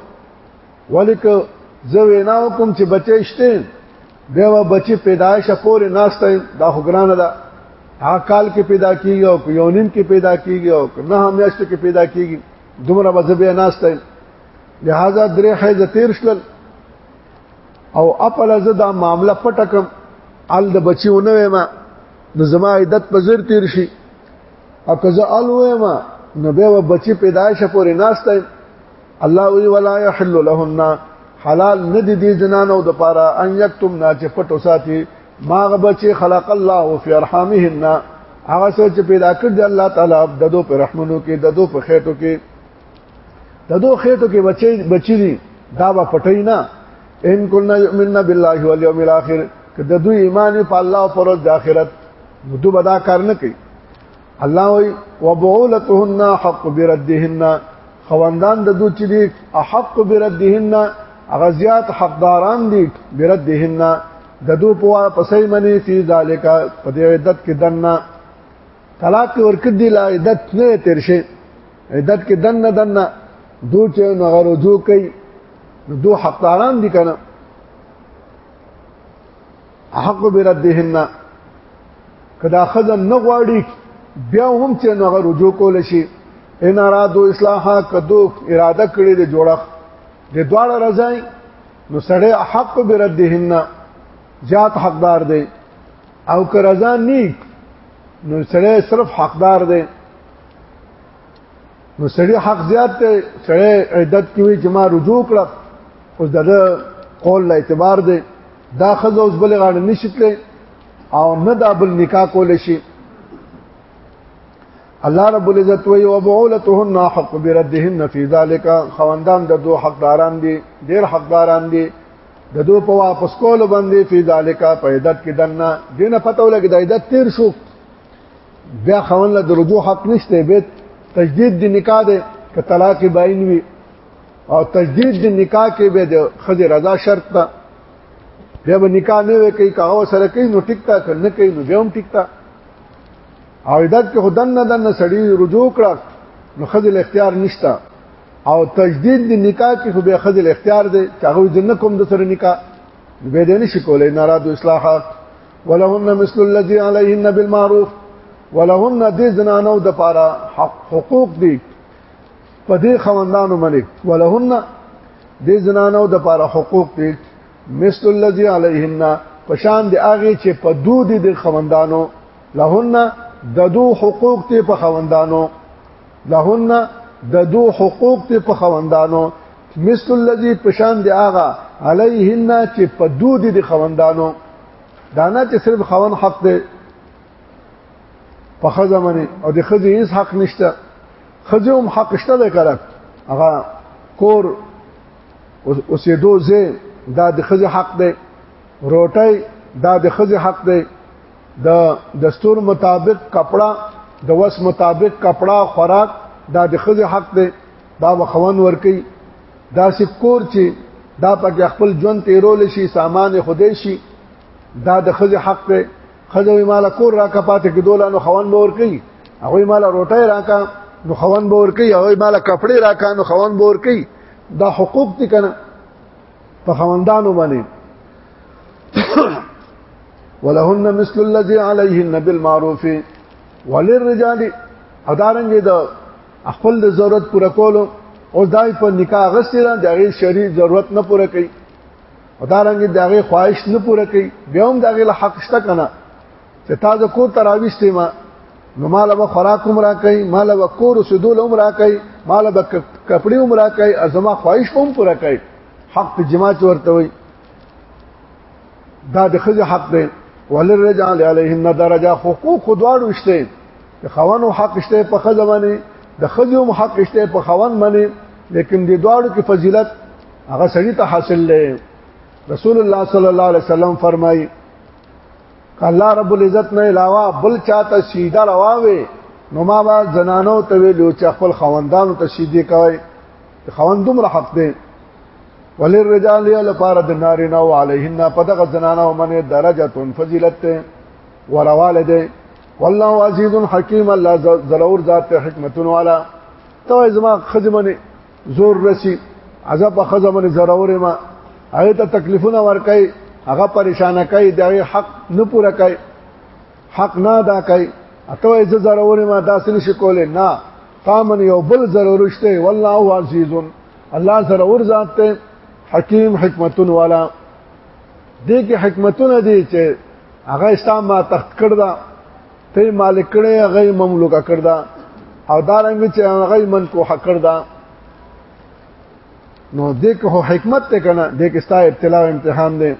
ولیک زه وینا کوم چې بچي شته بیا و بچي پیدایش پورې ناشته دا خو ګرانه ده هغه کال کې پیدا کیږي او یونین کې پیدا کیږي او نه همیاشت کې پیدا کیږي دومره مذهبي ناشته لہذا درې حیز تیر شل او خپل زه دا معاملہ پټکم ال د بچیونه ما نو زما عدت په زر تیر شي او که زه الوه ما نو به و بچی پیدایش پورې ناشته الله وی ولا يحل لهن حلال نه دي دي زنانو د پاره ان یکتم نا چې پټو ساتي ما غبچی خلق الله فی ارحامهن هغه څه چې پیدا کړ دی الله تعالی ددو پر رحمونو کې ددو په خېټو کې ددو خېټو کې بچي بچي دي دا به پټي نه ان كنا يؤمننا بالله واليوم الاخر کله دوی ایمان په الله او پر د آخرت نو دوی بدا کار نه کوي الله وي وبعولتهن حق بردهن خواندان د دوی چې دي حق بردهن غزيات حقداران دي بردهن د دوی په پسې منی فی ذالک په دې عدت کې دنه طلاق ورکړ دی لا عدت نه تیر شي عدت کې دن نه دن دو چې نو غیر رجوع کوي دو حقداران دي کنه حق بردهن کدا خزم نه غواړي بیا هم چې نو غیر رجوع کول شي ان ارادو اصلاحا کدو اراده کړی د جوړخ د دواړه رضای نو سړی حق بردهن زیات حقدار دی او که رضا نیک نو سړی صرف حقدار دی نو سړی حق زیات دی سړی عدت کوي چې ما رجوع کړه اوس دغه قول لا اعتبار دی دا خزه اوس بل غاړه نشتله او نه دا بل نکاح کول شي الله رب العزت وی او بعولتهن حق بردهن فی ذلک خواندان د دوه حقداران دي ډیر حقداران دي د دو په واپس کول باندې فی ذالکا په عدت کې دنه دینه پته ولګی د عدت تیر شو بیا خون له درجو حق نشته به تجدید د نکاح ده ک طلاق باین وی او تجدید د نکاح کې به د خځه رضا شرط ده بیا به نکاح نه وی کوي کاو سره کوي نو ټیک تا کنه کوي نو بیا هم ټیک تا او عدت کې خدن نه دنه سړی رجوع کړه نو خځه اختیار نشته او تجدید د نکاح کې خو به خځل اختیار دی چې هغه جن کوم د سره نکاح به دې نشي کولای ناراد اصلاحات ولهن مثل الذي عليهن بالمعروف ولهن دې زنانو د پاره حق حقوق دي په دې خوندانو ملک ولهن دې زنانو د پاره حقوق دي مثل الذي عليهن پشان دی هغه چې په دود دي خوندانو لهن د دو حقوق ته په خوندانو لهن د دو حقوق ته په خوندانو مثل الذي پشان دی آغا علیهن چې په دو دي د خوندانو دانا چې صرف خوان حق دی په خزه باندې او د خزه هیڅ حق نشته خزه هم حق شته ده کړه هغه کور اوسېدو زه دا د خزه حق دی روټي دا د خزه حق دی د دستور مطابق کپڑا د وس مطابق کپڑا خوراک دا د خزه حق دی دا وخوان ورکی دا سکور چې دا پکې خپل ژوند تیرول شي سامان خوده شي دا د خزه حق دی خزه مال کور را کپات کې دولا نو خوان بور کوي هغه مال روټه را کا نو خوان بور کوي هغه مال کپڑے را کا نو خوان بور کوي دا حقوق دي کنه په خوندانو باندې ولهن مثل الذي عليهن بالمعروف وللرجال ادارنګ د خپل د ضرورت پوره کولو او دای په نکاح غسل د هغه شری ضرورت نه پوره کوي ادارنګ د هغه خواهش نه پوره کوي بیا هم د هغه حق شته کنه چې تا د کور تراويستې ما نو مال به خوراک هم را کوي مال به کور سدول هم را کوي مال به کپڑے هم را کوي ازما خواهش هم پورا کوي حق جما چورته وي دا د خځه حق دی وللرجال علیهن درجه حقوق خدواړو شته د خوانو حق شته په خځه باندې د خځو حق شته په خوان باندې لیکن د دواړو کې فضیلت هغه سړی ته حاصل لې رسول الله صلی الله علیه وسلم فرمایي الله رب العزت نه علاوه بل چاته سیدا رواوي نو ما با زنانو ته ویلو چې خپل خوندانو ته سیدی کوي خوندوم رحق دي وللرجال لپاره د نارینه او علیهن په دغه زنانو باندې درجه تون فضیلت ته ورواله دي والله عزیز حکیم الله ضرور ذات حکمتون والا تو زما خدمت زور رسی عذاب خزه من ضرور ما هغه ته تکلیفونه ورکای هغه پریشان کای دغه حق نه پوره کای حق نه ادا کای اته یې ضرور ما داسې نشي کولای نه تامن یو بل ضرور شته والله عزیز الله ضرور ذات ته حکیم حکمتون والا دې کې حکمتونه دي چې هغه اسلام ما تخت کړ دا ته مالک کړي هغه مملوک کړدا او دارنګ چې هغه من کو حق کړدا نو دې کو حکمت ته کنه دې کې ستا ابتلا او امتحان دی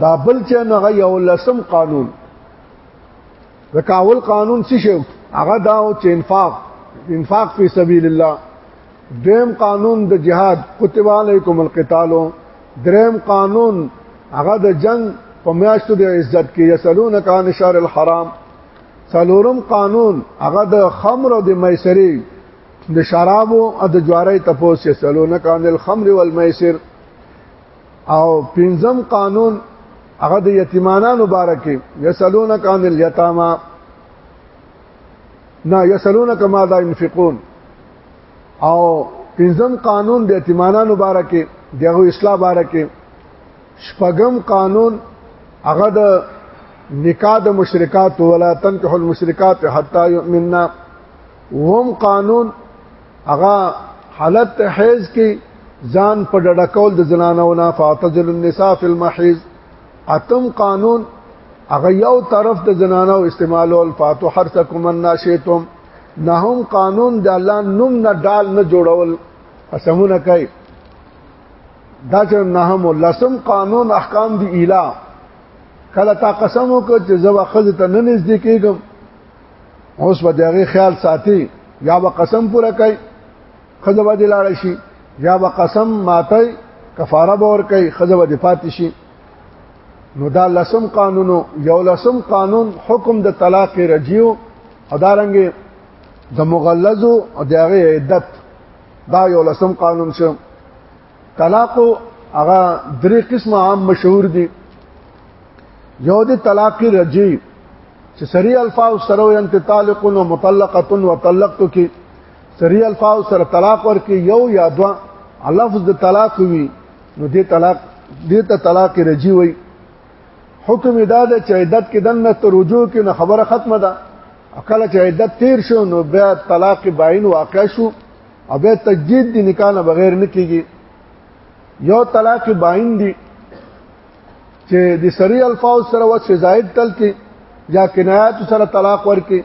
دا بل چې نو هغه یو لسم قانون وکاول قانون څه شو هغه دا چې انفاق انفاق فی سبیل الله دویم قانون د جهاد کتب علیکم القتال دریم قانون هغه د جنگ په میاشتو د عزت کې یسلون کان شهر الحرام څلورم قانون هغه د خمر او د میسری د شرابو او د جواری تپوس یسلون کان الخمر والمیسر او پنځم قانون هغه د یتیمانانو باره کې یسلون کان الیتاما نه یسلون کما دا ينفقون او پنځم قانون د یتیمانانو باره کې دغه اصلاح باره کې شپږم قانون هغه د نکاح د مشرکات ولا تنكح المشرکات حتا يؤمننا وم قانون هغه حالت حیز کې ځان په ډډه کول د زنانو نه فاتذل النساء في المحيز اتم قانون هغه یو طرف د زنانو استعمالول فاتو حرسکم الناشیتم نه هم قانون د الله نوم نه ډال نه جوړول قسمونه کوي دا چې نه هم لسم قانون احکام دی اله کله تا قسم وکړ چې زما خزه ته نه نږدې کېږم اوس به دغه خیال ساتي یا به قسم پوره کوي خزه به لاړ شي یا به قسم ماته کفاره به ور کوي خزه به پاتې شي نو دا لسم قانون یو لسم قانون حکم د طلاق رجیو او دارنګ د مغلظو او دغه عدت دا یو لسم قانون شو طلاق هغه درې قسمه عام مشهور دي یو د طلاق رجی چې سری الفاظ سره انت طالق و مطلقه و طلقت کی سری الفاظ سره طلاق ورکي یو یا دوا لفظ د طلاق وی نو دې طلاق دې ته طلاق رجی وای حکم دا ده چې عدت کې دنه ته رجوع کې نه خبره ختمه ده کله چې عدت تیر شو نو بیا طلاق باین واقع شو او بیا تجدید دی نکاح نه بغیر نه کیږي یو طلاق باین دی چې د سری الفاظ سره وڅ زائد تل کې یا کنایات سره طلاق ورکې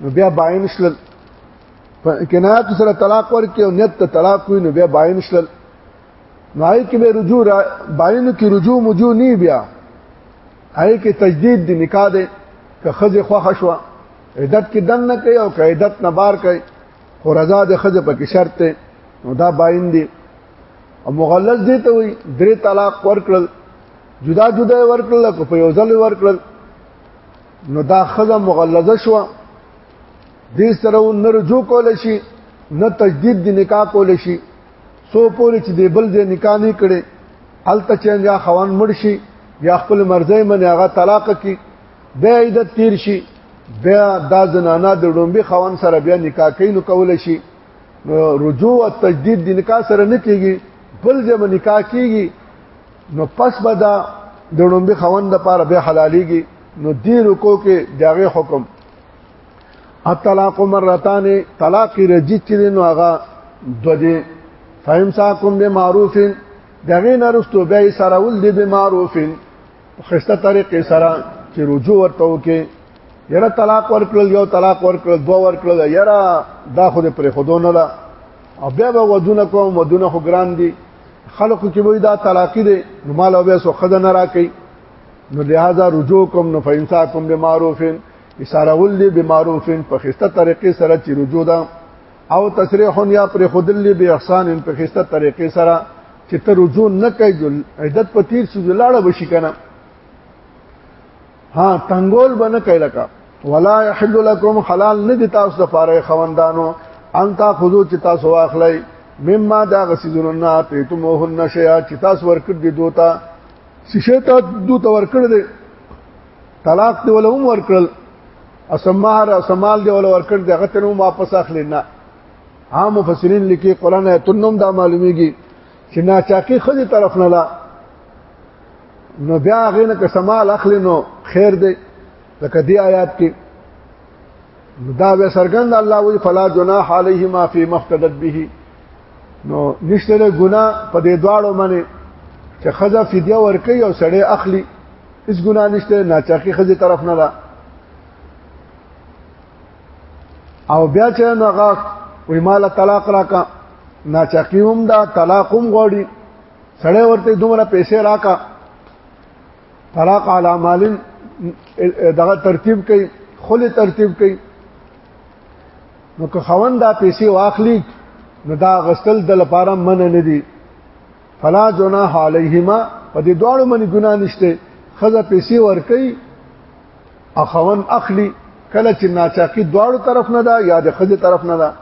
نو بیا باین شل کنایات سره طلاق ورکې او نیت ته طلاق وي نو بیا باین شل نو هغه کې به رجوع را باینو کې رجوع مجو نی بیا هغه کې تجدید د نکاح ده که خزه خوښ شو عدت کې دن نه کوي او که عدت نه بار کوي خو رضا د خزه په کې شرط ده نو دا باین دی او مغلظ دی ته وي درې طلاق ورکړل جدا جدا ورکړل کو په یو ځل ورکړل نو دا خزه مغلظه شو دې سره نرجو کول شي نه تجدید د نکاح کول شي سو پورې چې د بل ځای نکاح نه کړي الته چې یا خوان مړ شي یا خپل مرزه منه هغه طلاق کی به عیدت تیر شي بیا دا زنانه د ډومبي خوان سره بیا نکاح کوي نو کول شي نو رجوع او تجدید د نکاح سره نه کیږي بل ځای نکاح کیږي نو پس به دا د ډومبي خوان د پاره به حلاليږي نو دې رکو کې داغه حکم الطلاق مرتان طلاق رجی چې نو هغه دو دي فهم ساکم به معروف دغه نرستو به سره ول دي به معروف خسته طریقې سره چې رجوع ورته وکي یره طلاق ورکړل یو طلاق ورکړل دوه ورکړل یره دا خو پر خودونه ده او بیا به ودونه کوم ودونه خو ګران دي خلکو کې وای دا طلاقی دي نو مال او به سو خدای نه راکې نو لہذا رجوع کوم نو فینساکم بمعروفین اشارول دی بمعروفین په خسته طریقې سره چې رجوع ده او تسریح یا پر خودلی به احسان په خسته طریقې سره چې ته رجوع نه کوي جو عدت په تیر شو لاړه بشي کنه ها تنگول بنه کوي لکه ولا يحل لكم حلال نه دي تاسو د پاره خوندانو ان تا خذو چې تاسو واخلئ مما دا غسیزون نه ته تم هن شیا چې تاسو ورکړ دي دوتا شیشه ته دوت ورکړ دي طلاق دی ول هم ورکړل اسمار اسمال دی ول ورکړ دغه ته نو واپس اخلي نه عام مفسرین لیکي قران ایتونم دا معلومیږي چې ناچاکي خدي طرف نه لا نو بیا غینه که سمال اخلي نو خیر دی لکه دی آیات کې دا به سرګند الله وی فلا جناح علیهما فی مفتدت به نو نشته له ګنا په دې دواړو باندې چې خزه فدیه ورکي او سړی اخلي هیڅ ګنا نشته ناچاقي خزه طرف نه ده او بیا چې هغه وی مال طلاق راکا ناچاقي هم دا طلاق هم غوړي سړی ورته دومره پیسې راکا طلاق علی مالن دغه ترتیب کوي خل ترتیب کوي نو که خوند دا پیسې واخلي نو دا غسل د لپاره من نه دي فلا جناح علیهما په دې دواړو باندې ګناه نشته خزه پیسې ور کوي اخوان اخلي کله چې ناچاقي دواړو طرف نه ده یا د خځې طرف نه ده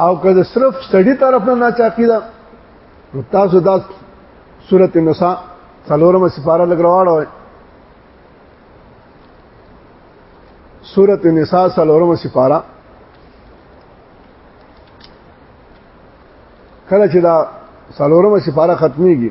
او که صرف سړی طرف نه ناچاقي ده نو تاسو دا سورۃ النساء څلورمه سپاره لګراوړو سورۃ النساء څلورمه سپاره کله چې دا څلورمه سپاره ختميږي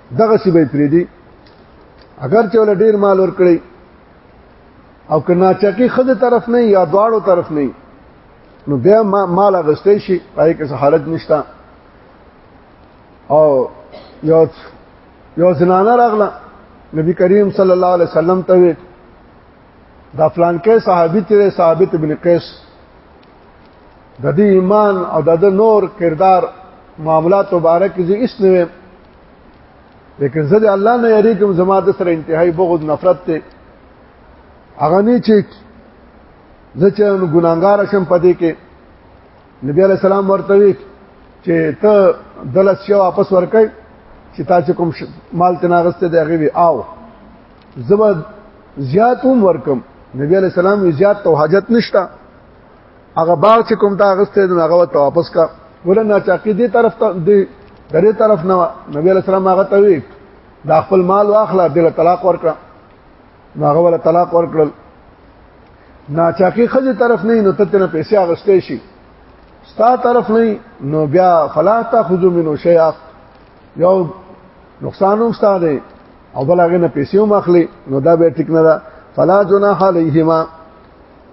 دغه سی به پری دی اگر چې ول ډیر مال ور کړی او کنا چکی خود طرف نه یا دواړو طرف نه نو بیا مال غستې شي پای کې حالت نشتا او یو یو زنانه راغله نبی کریم صلی الله علیه وسلم ته دا فلان کې صحابي ته ثابت ابن قیس د دې ایمان او د نور کردار معاملات مبارک زی اس نه لیکن زه د الله نه یریږم زما د سره انتهایی بغض نفرت ته هغه نه چې زه چې ګناګار شم پدې کې نبی علی السلام ورته وی چې ته دلس شو واپس ورکې چې تا چې کوم مال تناغسته دی هغه وی آو زبر زیات هم ورکم نبی علی السلام زیات تو حاجت نشتا هغه باغ چې کوم تا غسته نو هغه ته واپس کا ولنه چې عقیده طرف ته دی درې طرف نه نبی علیہ السلام هغه ته وی دا خپل مال واخله دله طلاق ورکړه نو هغه ول طلاق ورکړل ناچاقي خځه طرف نه نو ته نه پیسې اغستې شي ستا طرف نه نو بیا فلا تاخذو منو شیئا یو نقصان هم ستا دی او بل هغه نه پیسې هم اخلي نو دا به ټیک نه ده فلا جناح علیهما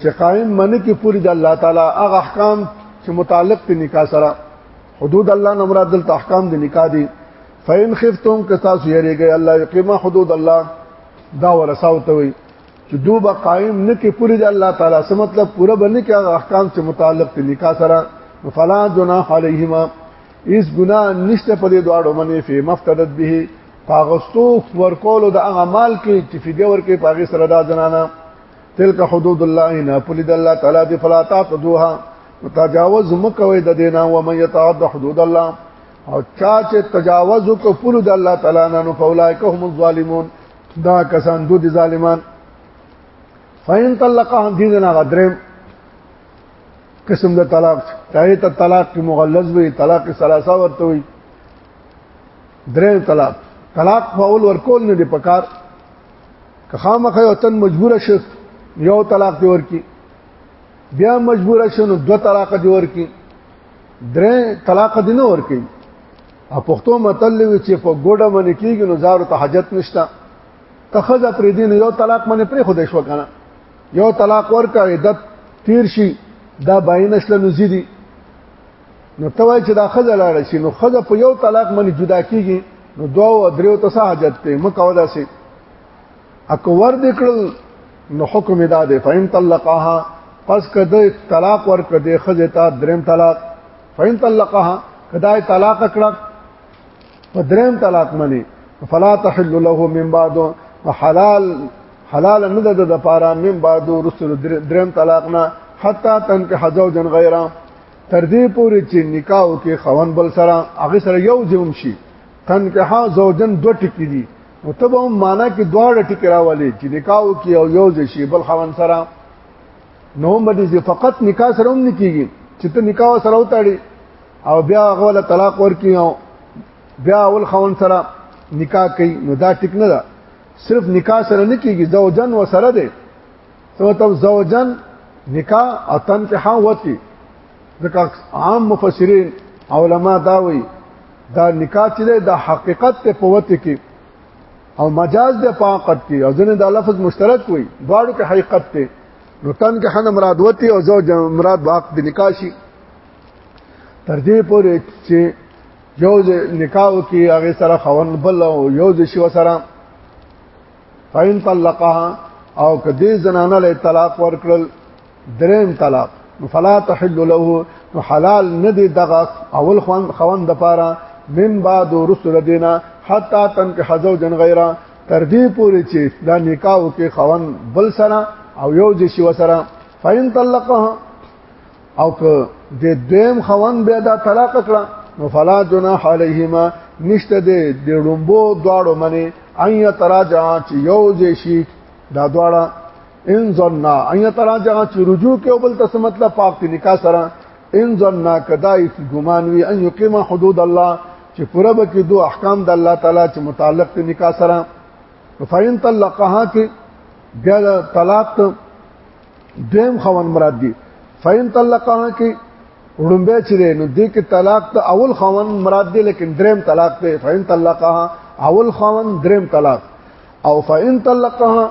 چې قائم منه کې پوری د الله تعالی هغه احکام چې متعلق په نکاح سره حدود الله نه مراد د احکام د نکاح دي فین خفتم که تاسو یریږئ الله یقیما حدود الله دا ورساو ته وي چې دوبه قائم نه کې پوری د الله تعالی سم مطلب پوره باندې کې هغه احکام چې متعلق په نکاح سره فلا جناح علیهما اس ګنا نشته په دې دواړو باندې فی مفتدت به پاغستو ورکول د هغه مال کې چې فدیه ورکې پاغه سره دا جنانه تلک حدود الله نه پلی د الله تعالی دی فلا تعتدوها تجاوز مکوې د دینه و من يتعد حدود الله او چا چې تجاوز کو پلو د الله تعالی نه نو فولایک هم الظالمون دا کسان دو دي ظالمان فین طلقها دین نه غدرم قسم د طلاق چاہے ته طلاق کی مغلظ وي طلاق ثلاثه ورته وي درې طلاق طلاق فول ورکول نه دي پکار که خامخ یو تن مجبور شي یو طلاق دی ورکی بیا مجبور شي نو دو طلاق دی ورکی درې طلاق دی نه ورکی او پښتو متل وی چې په ګډه باندې کیږي نو زارو ته حاجت نشته تخذ پر دین یو طلاق باندې پرې خو دیش وکنه یو طلاق ورکا عدت تیر شي دا باینشل نزیدي نو ته وای چې دا خزه لاړ شي نو خزه په یو طلاق باندې جدا کیږي نو دوه او دریو ته حاجت ته مکو داسې اکو ور دکړل نو حکم ادا ده فین طلقها پس کده طلاق ور کده خزه تا دریم طلاق فین طلقها کدا طلاق کړه په دریم طلاق منی فلا تحل له من بعد حلال حلال نه ده د پاره من بعد رسول دریم طلاق نه حتا تنکه حزو جن غیره تر دې پورې چې نکاح کې خوان بل سره هغه سره یو ځوم شي تنکحا زوجن دو ټکی دي نو ته به معنا کې دواړه ټکی راولې چې نکاح کې او یو ځ شي بل خوان سره نو باندې فقط نکاح سره هم نکېږي چې ته نکاح سره وتاړي او بیا هغه ول طلاق ورکې او بیا اول خوان سره نکاح کوي نو دا ټیک نه ده صرف نکاح سره نکېږي زوجن و سره ده تو تو زوجن نکاح او تنکح وتی ځکه عام مفسرین علما دا وی دا نکاح چې دا حقیقت ته پوت کې او مجاز د پاقت کې او ځنه دا لفظ مشترک وي دواړو کې حقیقت ته نو تن کې حنا مراد وتی او زوج مراد واق د نکاح شي تر دې پورې چې یو نکاح کې هغه سره خون بل او یو شی وسره فین طلقها او کدی زنانه له طلاق ورکړل دریم طلاق فلا تحل له نو حلال نه دی دغه اول خوان خوان د پاره من بعد رسول دینا حتا تن که حزو جن غیره تر دې پورې چې دا نکاح کې خوان بل سره او یو ځشي وسره فین طلقها او که د دویم خوند بیا دا طلاق کړه نو فلا جناح علیهما نشته د د لومبو دواړو منی اي تراجع چې یو ځای شي دا دواړه ان ظننا اي تراجع چې رجوع کې او بل تاسو مطلب پاک دي نکاح سره ان ظننا کدای چې ګمان وي ان یقیم حدود الله چې پوره به کې دوه احکام د الله تعالی چې متعلق دي نکاح سره فین طلقها کې بیا طلاق دیم خوان مراد دی فین طلقانه کې وړمبه چې دی نو دې کې طلاق ته اول خوان مراد دی لیکن دریم طلاق ته فین طلقها اول خوان دریم طلاق او فین طلقها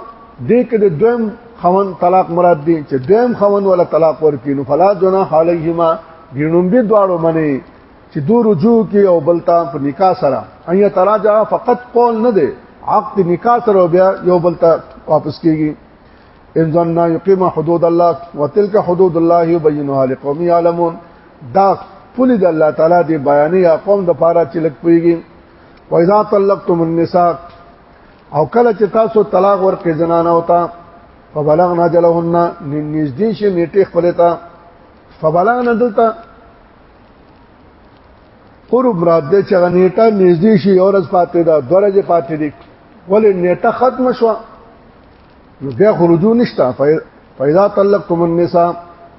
دې کې د دویم خوان طلاق مراد دی چې دویم خوان ولا طلاق ورکې نو فلا جناح علیهما دینومبي دواړو منی چې دو رجوع کې او بلتا په نکاح سره ایا تراجع فقط قول نه دی عقد نکاح سره بیا یو بلتا واپس کیږي ان ظننا یقیم حدود الله وتلک حدود الله یبینها لقوم یعلمون دا پولی د الله تعالی دی بیانې یا قوم د پاره چې لک پویږي و اذا طلقتم النساء او کله چې تاسو طلاق ورکې زنانه وتا فبلغنا جلهن نږدې شي نیټه خپل ته فبلغنا دلته قرب مراد دې چې نیټه نږدې شي اورز پاتې ده درجه پاتې دي ولې نیټه ختم شوه نو بیا خروجو نشتا فاذا طلقتم النساء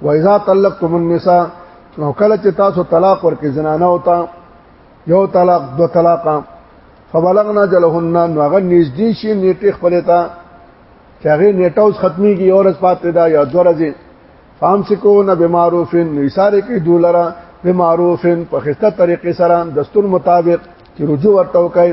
واذا طلقتم النساء نو کله چې تاسو طلاق ورکې زنانه وتا یو طلاق دو طلاق فبلغنا جلهن نو هغه نږدې شي نیټه خپل ته چې هغه نیټه اوس ختمي کی اورس پاتې دا یا دوه ورځې فام سکون بمعروف نثاره کې دولرا بمعروف په خسته طریقې سره دستور مطابق چې رجوع ورته وکړي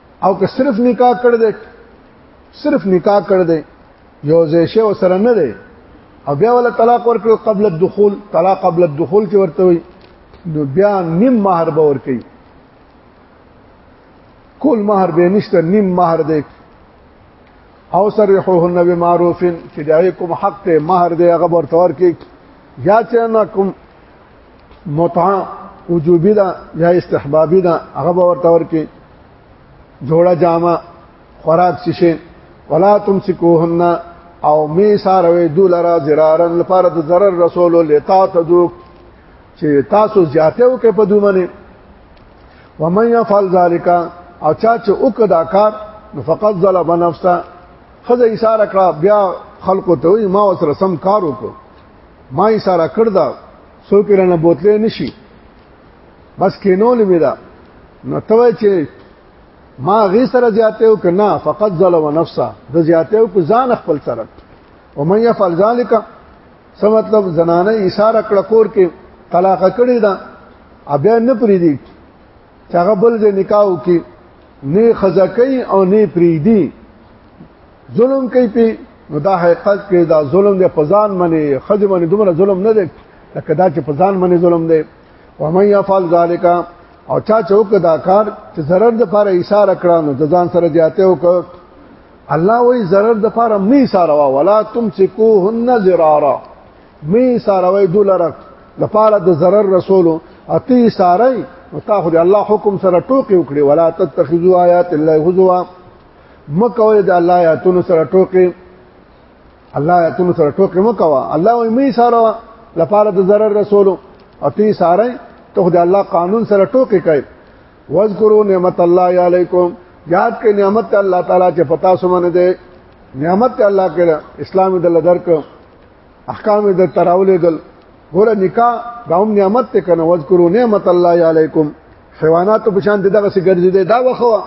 او که صرف نکاح کړ دې صرف نکاح کړ دې یو ځای شی وسره نه دی او بیا ولا طلاق ورکړو قبل الدخول طلاق قبل الدخول کې ورته وي نو بیا نیم مہر به ورکي کول مہر به نشته نیم مہر دی او سرحوهن بمعروف چې دای کوم حق ته مہر دی هغه ورته ورکي یا چې نه کوم متعه وجوبی ده یا استحبابی ده هغه به ورته ورکی جوړه جامه خوراک شیشه ولا تمسکوهن او می ساروي دولرا زرارن لپاره د zarar رسول لتا تدو چې تاسو زیاته او کې په دومنه ومن يفعل ذلك او چا چې وکدا کار فقط ظلم نفسه خزه اشاره کړه بیا خلکو ته ما وسره سم کار وکړ ما یې سارا کړ دا سو پیرانه بوتلې نشي بس کینول مې دا نو ته چې ما غي سره زیاته او کنا فقط ظلم نفسه د زیاته او ځان خپل سره او من يفعل ذلك سم مطلب زنانه اشاره کړه کور کې طلاق کړی دا بیا نه پریدي چې هغه بل ځای نکاح وکړي نه خزه کوي او نه پریدي ظلم کوي په نو دا حقیقت کې دا ظلم دی په ځان باندې خځه باندې دومره ظلم نه دی لکه دا چې په ځان باندې ظلم دی و من يفعل ذلك او چا چوک دا کار چې zarar د پاره اشاره کړه نو د ځان سره جاته وک الله وی zarar د پاره مې اشاره وا ولا تمسكوهن زرارا می ساروي دولرک لپاره د zarar رسولو اتی ساري نو تا خو د الله حکم سره ټوکی وکړي ولا تتخذوا آیات الله هزوا مکوې د الله آیاتونو سره ټوکی الله آیاتونو سره ټوکی مکوا الله وي می سره لپاره د zarar رسولو اتی ساري ته خو د الله قانون سره ټوکی کوي واذکروا نعمت الله علیکم یاد کړئ نعمت الله تعالی چې پتا سمونه ده نعمت الله کړه اسلام دل درک احکام د تراولې دل ګوره نکاح داوم نعمت ته کنه وذکرو نعمت الله علیکم حیوانات په شان دغه څه ګرځي دی دا وخوا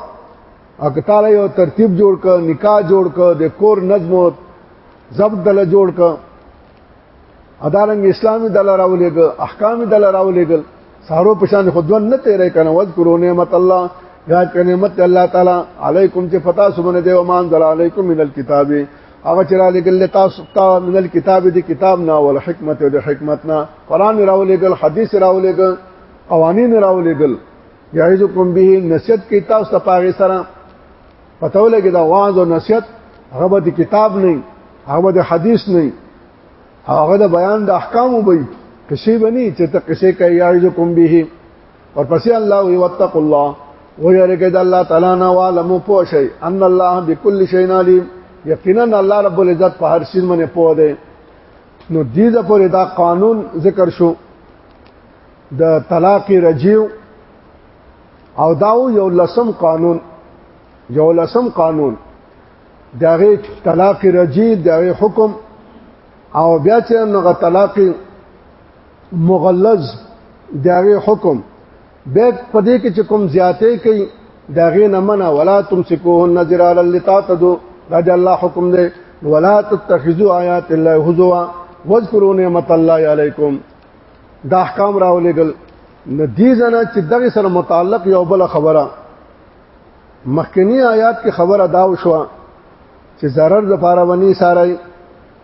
اکتاله یو ترتیب جوړ ک نکاح جوړ ک د کور نظم او ضبط دل جوړ ک ادارنګ اسلامي دل راولېګ احکام دل راولېګ سارو په شان خودون نه تیرې کنه وذکرو نعمت الله یاد کنه مت الله تعالی علیکم چې فتا سبحانه دی او مان ذل علیکم من الكتاب هغه چې را لګل تاسو ته من الكتاب دي کتاب نه او حکمت او حکمت نه قران راولېګل حدیث راولېګل قوانین راولېګل یعذکم به نصیحت کی تاسو ته پاغه سره پته ولګي دا واعظ او نصیحت هغه د کتاب نه هغه د حدیث نه هغه د بیان د احکام وبي کسی بنی چې ته کسی کوي یعذکم به ورپسې الله وی وتق الله ويرګه د الله تعالی نه والمو پوه شي ان الله بكل شيء عليم یقینا الله رب العزت په هر شي باندې پوه دی نو دې د پورې دا قانون ذکر شو د طلاق رجیو او داو یو لسم قانون یو لسم قانون دغه طلاق رجی دغه حکم او بیا چې نوغه طلاق مغلظ داغه حکم به پدې کې چې کوم زیاتې کوي داغه نه منع ولا تمسكوهن ذرال لتاتدو رج الله حکم دې ولا تتخذوا آیات الله هزوا واذكروا نعمت الله علیکم دا احکام راولېګل ندی زنه چې دغه سره متعلق یو بل خبره مخکنی آیات کې خبره دا وشوه چې zarar د پاره ونی سارای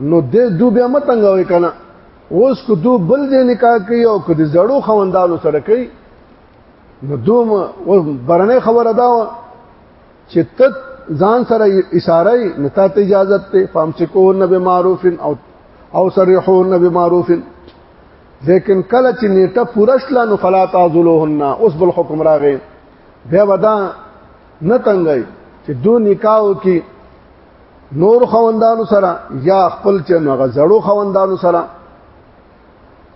نو د دو بیا متنګوي کنه اوس کو دو بل دې نکاح کوي او کو دې زړو خوندانو سره کوي نو دوم برنه خبره دا و چې ته ځان سره اشاره نه ته اجازه ته فهم سکو نه به معروف او او صریحو نه به معروف لیکن کله چې نیټه پوره شله نو فلا تعذلوهن اوس بل حکم راغی بیا ودا نه تنګي چې دو نکاح کی نور خوندانو سره یا خپل چې نغه زړو خوندانو سره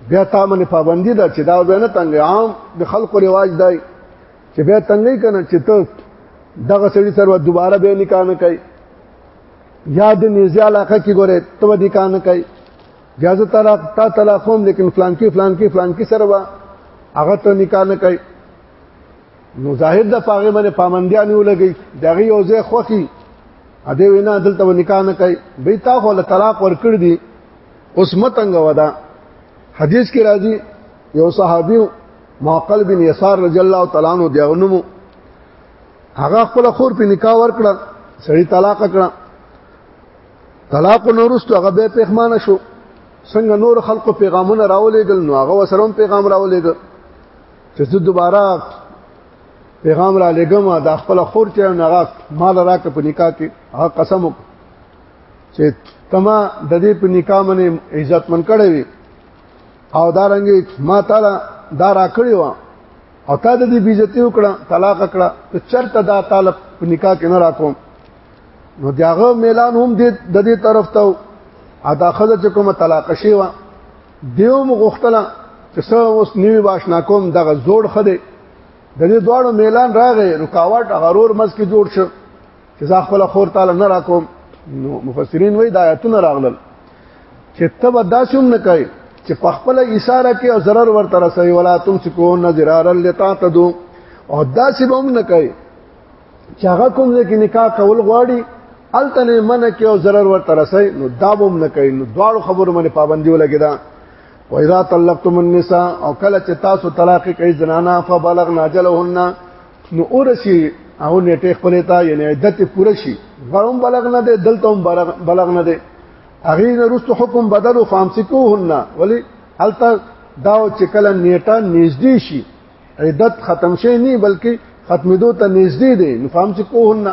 بیا تا من پابندی ده چې دا ونه تنګ عام د خلکو رواج دی چې بیا تنګي کنه چې ته دغه سړي سره دوباره به نکاح نه کوي یا د نيزي علاقه کې ګوره ته ودی کار نه کوي جاز طلاق تا طلاق هم لیکن فلان کې فلان کې فلان کې سره وا هغه ته نکاح نه کوي نو ظاهر د پاغه باندې پامندیا نیو لګي دغه یو ځای خوخي ا دې وینا دلته نکاح نه کوي به تا خو له طلاق ورکړ دي اوس متنګ ودا حدیث کې راځي یو صحابي معقل بن یسار رضی الله تعالی عنہ دیغه نومو هغه خپل خور په نکاح ورکړه سړی طلاق کړه طلاق نورستو هغه به پیغمانه شو څنګه نور خلکو پیغامونه راولېګل نو هغه وسره پیغام راولېګل چې زه دوباره پیغام را لګم دا خپل خور چې نغا مال راک په نکاح کې هغه قسم چې تما د دې په نکاح باندې عزت من کړې وي او دا رنګ ما تعالی دا را کړی و او تا د دې بیزتی وکړه طلاق کړه ته چرته دا طالب په نکاح کې نه راکوم نو داغه ميلان هم د دې طرف ته ادا خزه چې کومه طلاق شي و دیو مغختله چې څو اوس نیوی باشنا کوم دغه زوړ خده د دې دواړو میلان راغې رکاوټ غرور مز کې جوړ شو چې ځا خپل خور تعالی نه راکوم نو مفسرین وایي د آیاتونو راغلل چې تب داسوم نه کوي چې په خپل اشاره کې او zarar ورته رسي ولا تم سکو نذرار لتا تدو او داسې به هم نه کوي چې هغه کوم ځکه نکاح کول غواړي التنه منه کې او zarar ورته رسي نو دا بم نه کوي نو دواړو خبرو باندې پابندي ولګي دا و اذا طلقتم النساء او کله چې تاسو طلاق کوي زنانا فبلغن اجلهن نو اورشي او نیټه خپل ته یعنی عدت پوره شي غړم بلغ نه ده دلته هم بلغ نه ده هغه نه رست حکم بدل او فامسکوهن ولی الته دا چې کله نیټه نږدې شي عدت ختم شي نه بلکې ختمېدو ته نږدې دي نو فامسکوهن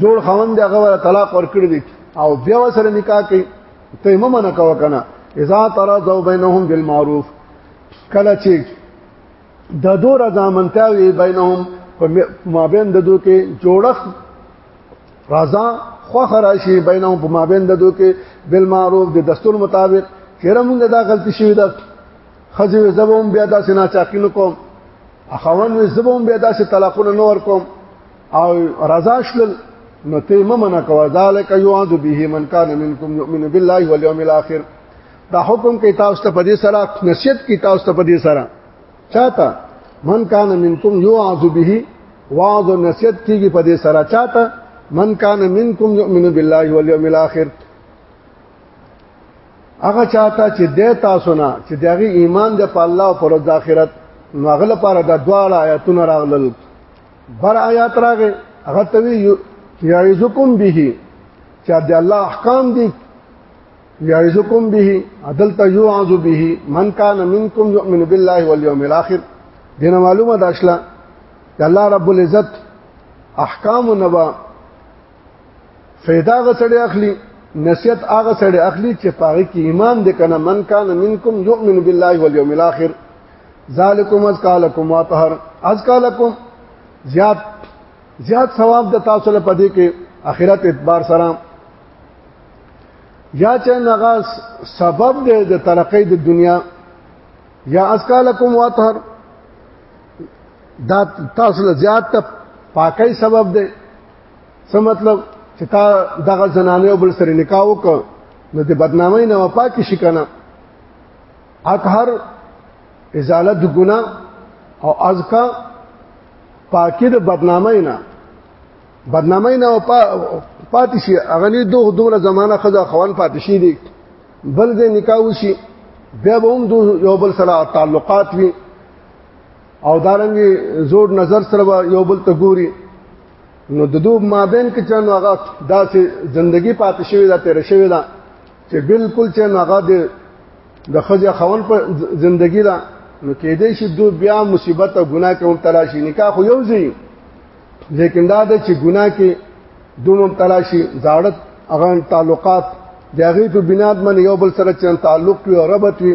جوړ خوند دی هغه طلاق ورکړي دي او بیا سره نکاح کوي ته مې منه کاوه کنه اذا ترى ذو بينهم بالمعروف کله چې د دوه رضامندتیا وي بینهم په مابین د دوه کې جوړخ رضا خوخ راشي بینهم په مابین د دوه کې بالمعروف د دستور مطابق چیرې موږ دا غلطي شوې ده خځې زبوم بیا داسې ناچاقي نه کوم اخوان زبوم بیا داسې طلاقونه نه ور کوم او رضا شل نو ته ممنه کوا ذالک یعذ به من کان منکم یؤمن بالله والیوم الاخر دا حکم کې تاسو ته په دې سره نصیحت کې تاسو ته په دې سره چاته من کان منکم یعذ به واعظ او نصیحت کیږي په دې سره چاته من کان منکم یؤمن بالله والیوم الاخر هغه چاته چې د تاسو نه چې دغه ایمان د په الله او پر د آخرت نو هغه لپاره د دواړه آیاتونه راغلل بر آیات راغې هغه توی یعذکم به چې د الله احکام دي یعذکم به عدل تجوعذ به من کان منکم یؤمن بالله والیوم الاخر دینه معلومه داشله د الله رب العزت احکام نبا فیدا غسړی اخلي نصیحت هغه سړی اخلي چې پاره کې ایمان دې کنه من کان منکم یؤمن بالله والیوم الاخر ذالکم از کالکم واطهر از کالکم زیات زیات ثواب د تاسو له پدې کې اخرت اعتبار سره یا چې نغا سبب دې د ترقې د دنیا یا از کالکم واطهر دا تاسو له زیات پاکي سبب دی څه مطلب چې تا دغه زنانه او بل سره نکاح وکړ نو د بدنامۍ نه پاک شي کنه اطهر ازاله د ګنا او ازکا پاکی د بدنامۍ نه بدنامۍ نه پاتې شي هغه نه دوه دوه زمانہ خزه خوان پاتې شي دي بل دې نکاح وشي بیا به هم یو بل سره تعلقات وي او دارنګ زور نظر سره یو بل ته ګوري نو د دوه مابین کې چې نو هغه داسې ژوندۍ پاتې شوی دا تیر شوی دا چې بالکل چې نو هغه د خځه خون په ژوندۍ دا نو کې دې شي دوه بیا مصیبت او ګناه کې مبتلا شي نکاح خو یو ځای لیکن دا د چې ګناه کې دوه مبتلا شي زاړت هغه تعلقات دغه په بنیاد باندې یو بل سره چې تعلق وي او ربط وي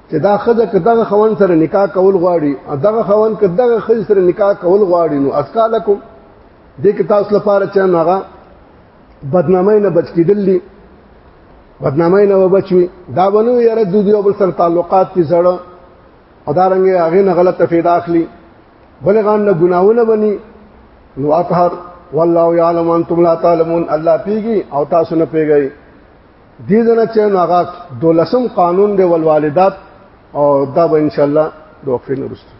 چې دا خزه که دغه خوان سره نکاح کول غواړي دغه خوان که دغه خزه سره نکاح کول غواړي نو اسکالکم دې کې تاسو لپاره چې هغه بدنامۍ نه بچ کېدل دي بدنامۍ نه وبچوي دا ونو یره د یو بل سره تعلقات دي سره او دا رنګ هغه نه غلطه فایده اخلي بلغان نه ګناونه بني نو اطهر والله يعلم انتم لا تعلمون الله پیږي او تاسو نه پیږئ دې دنه چې نو هغه دولسم قانون دی والوالدات او دا به ان شاء الله د وقفې نه وروسته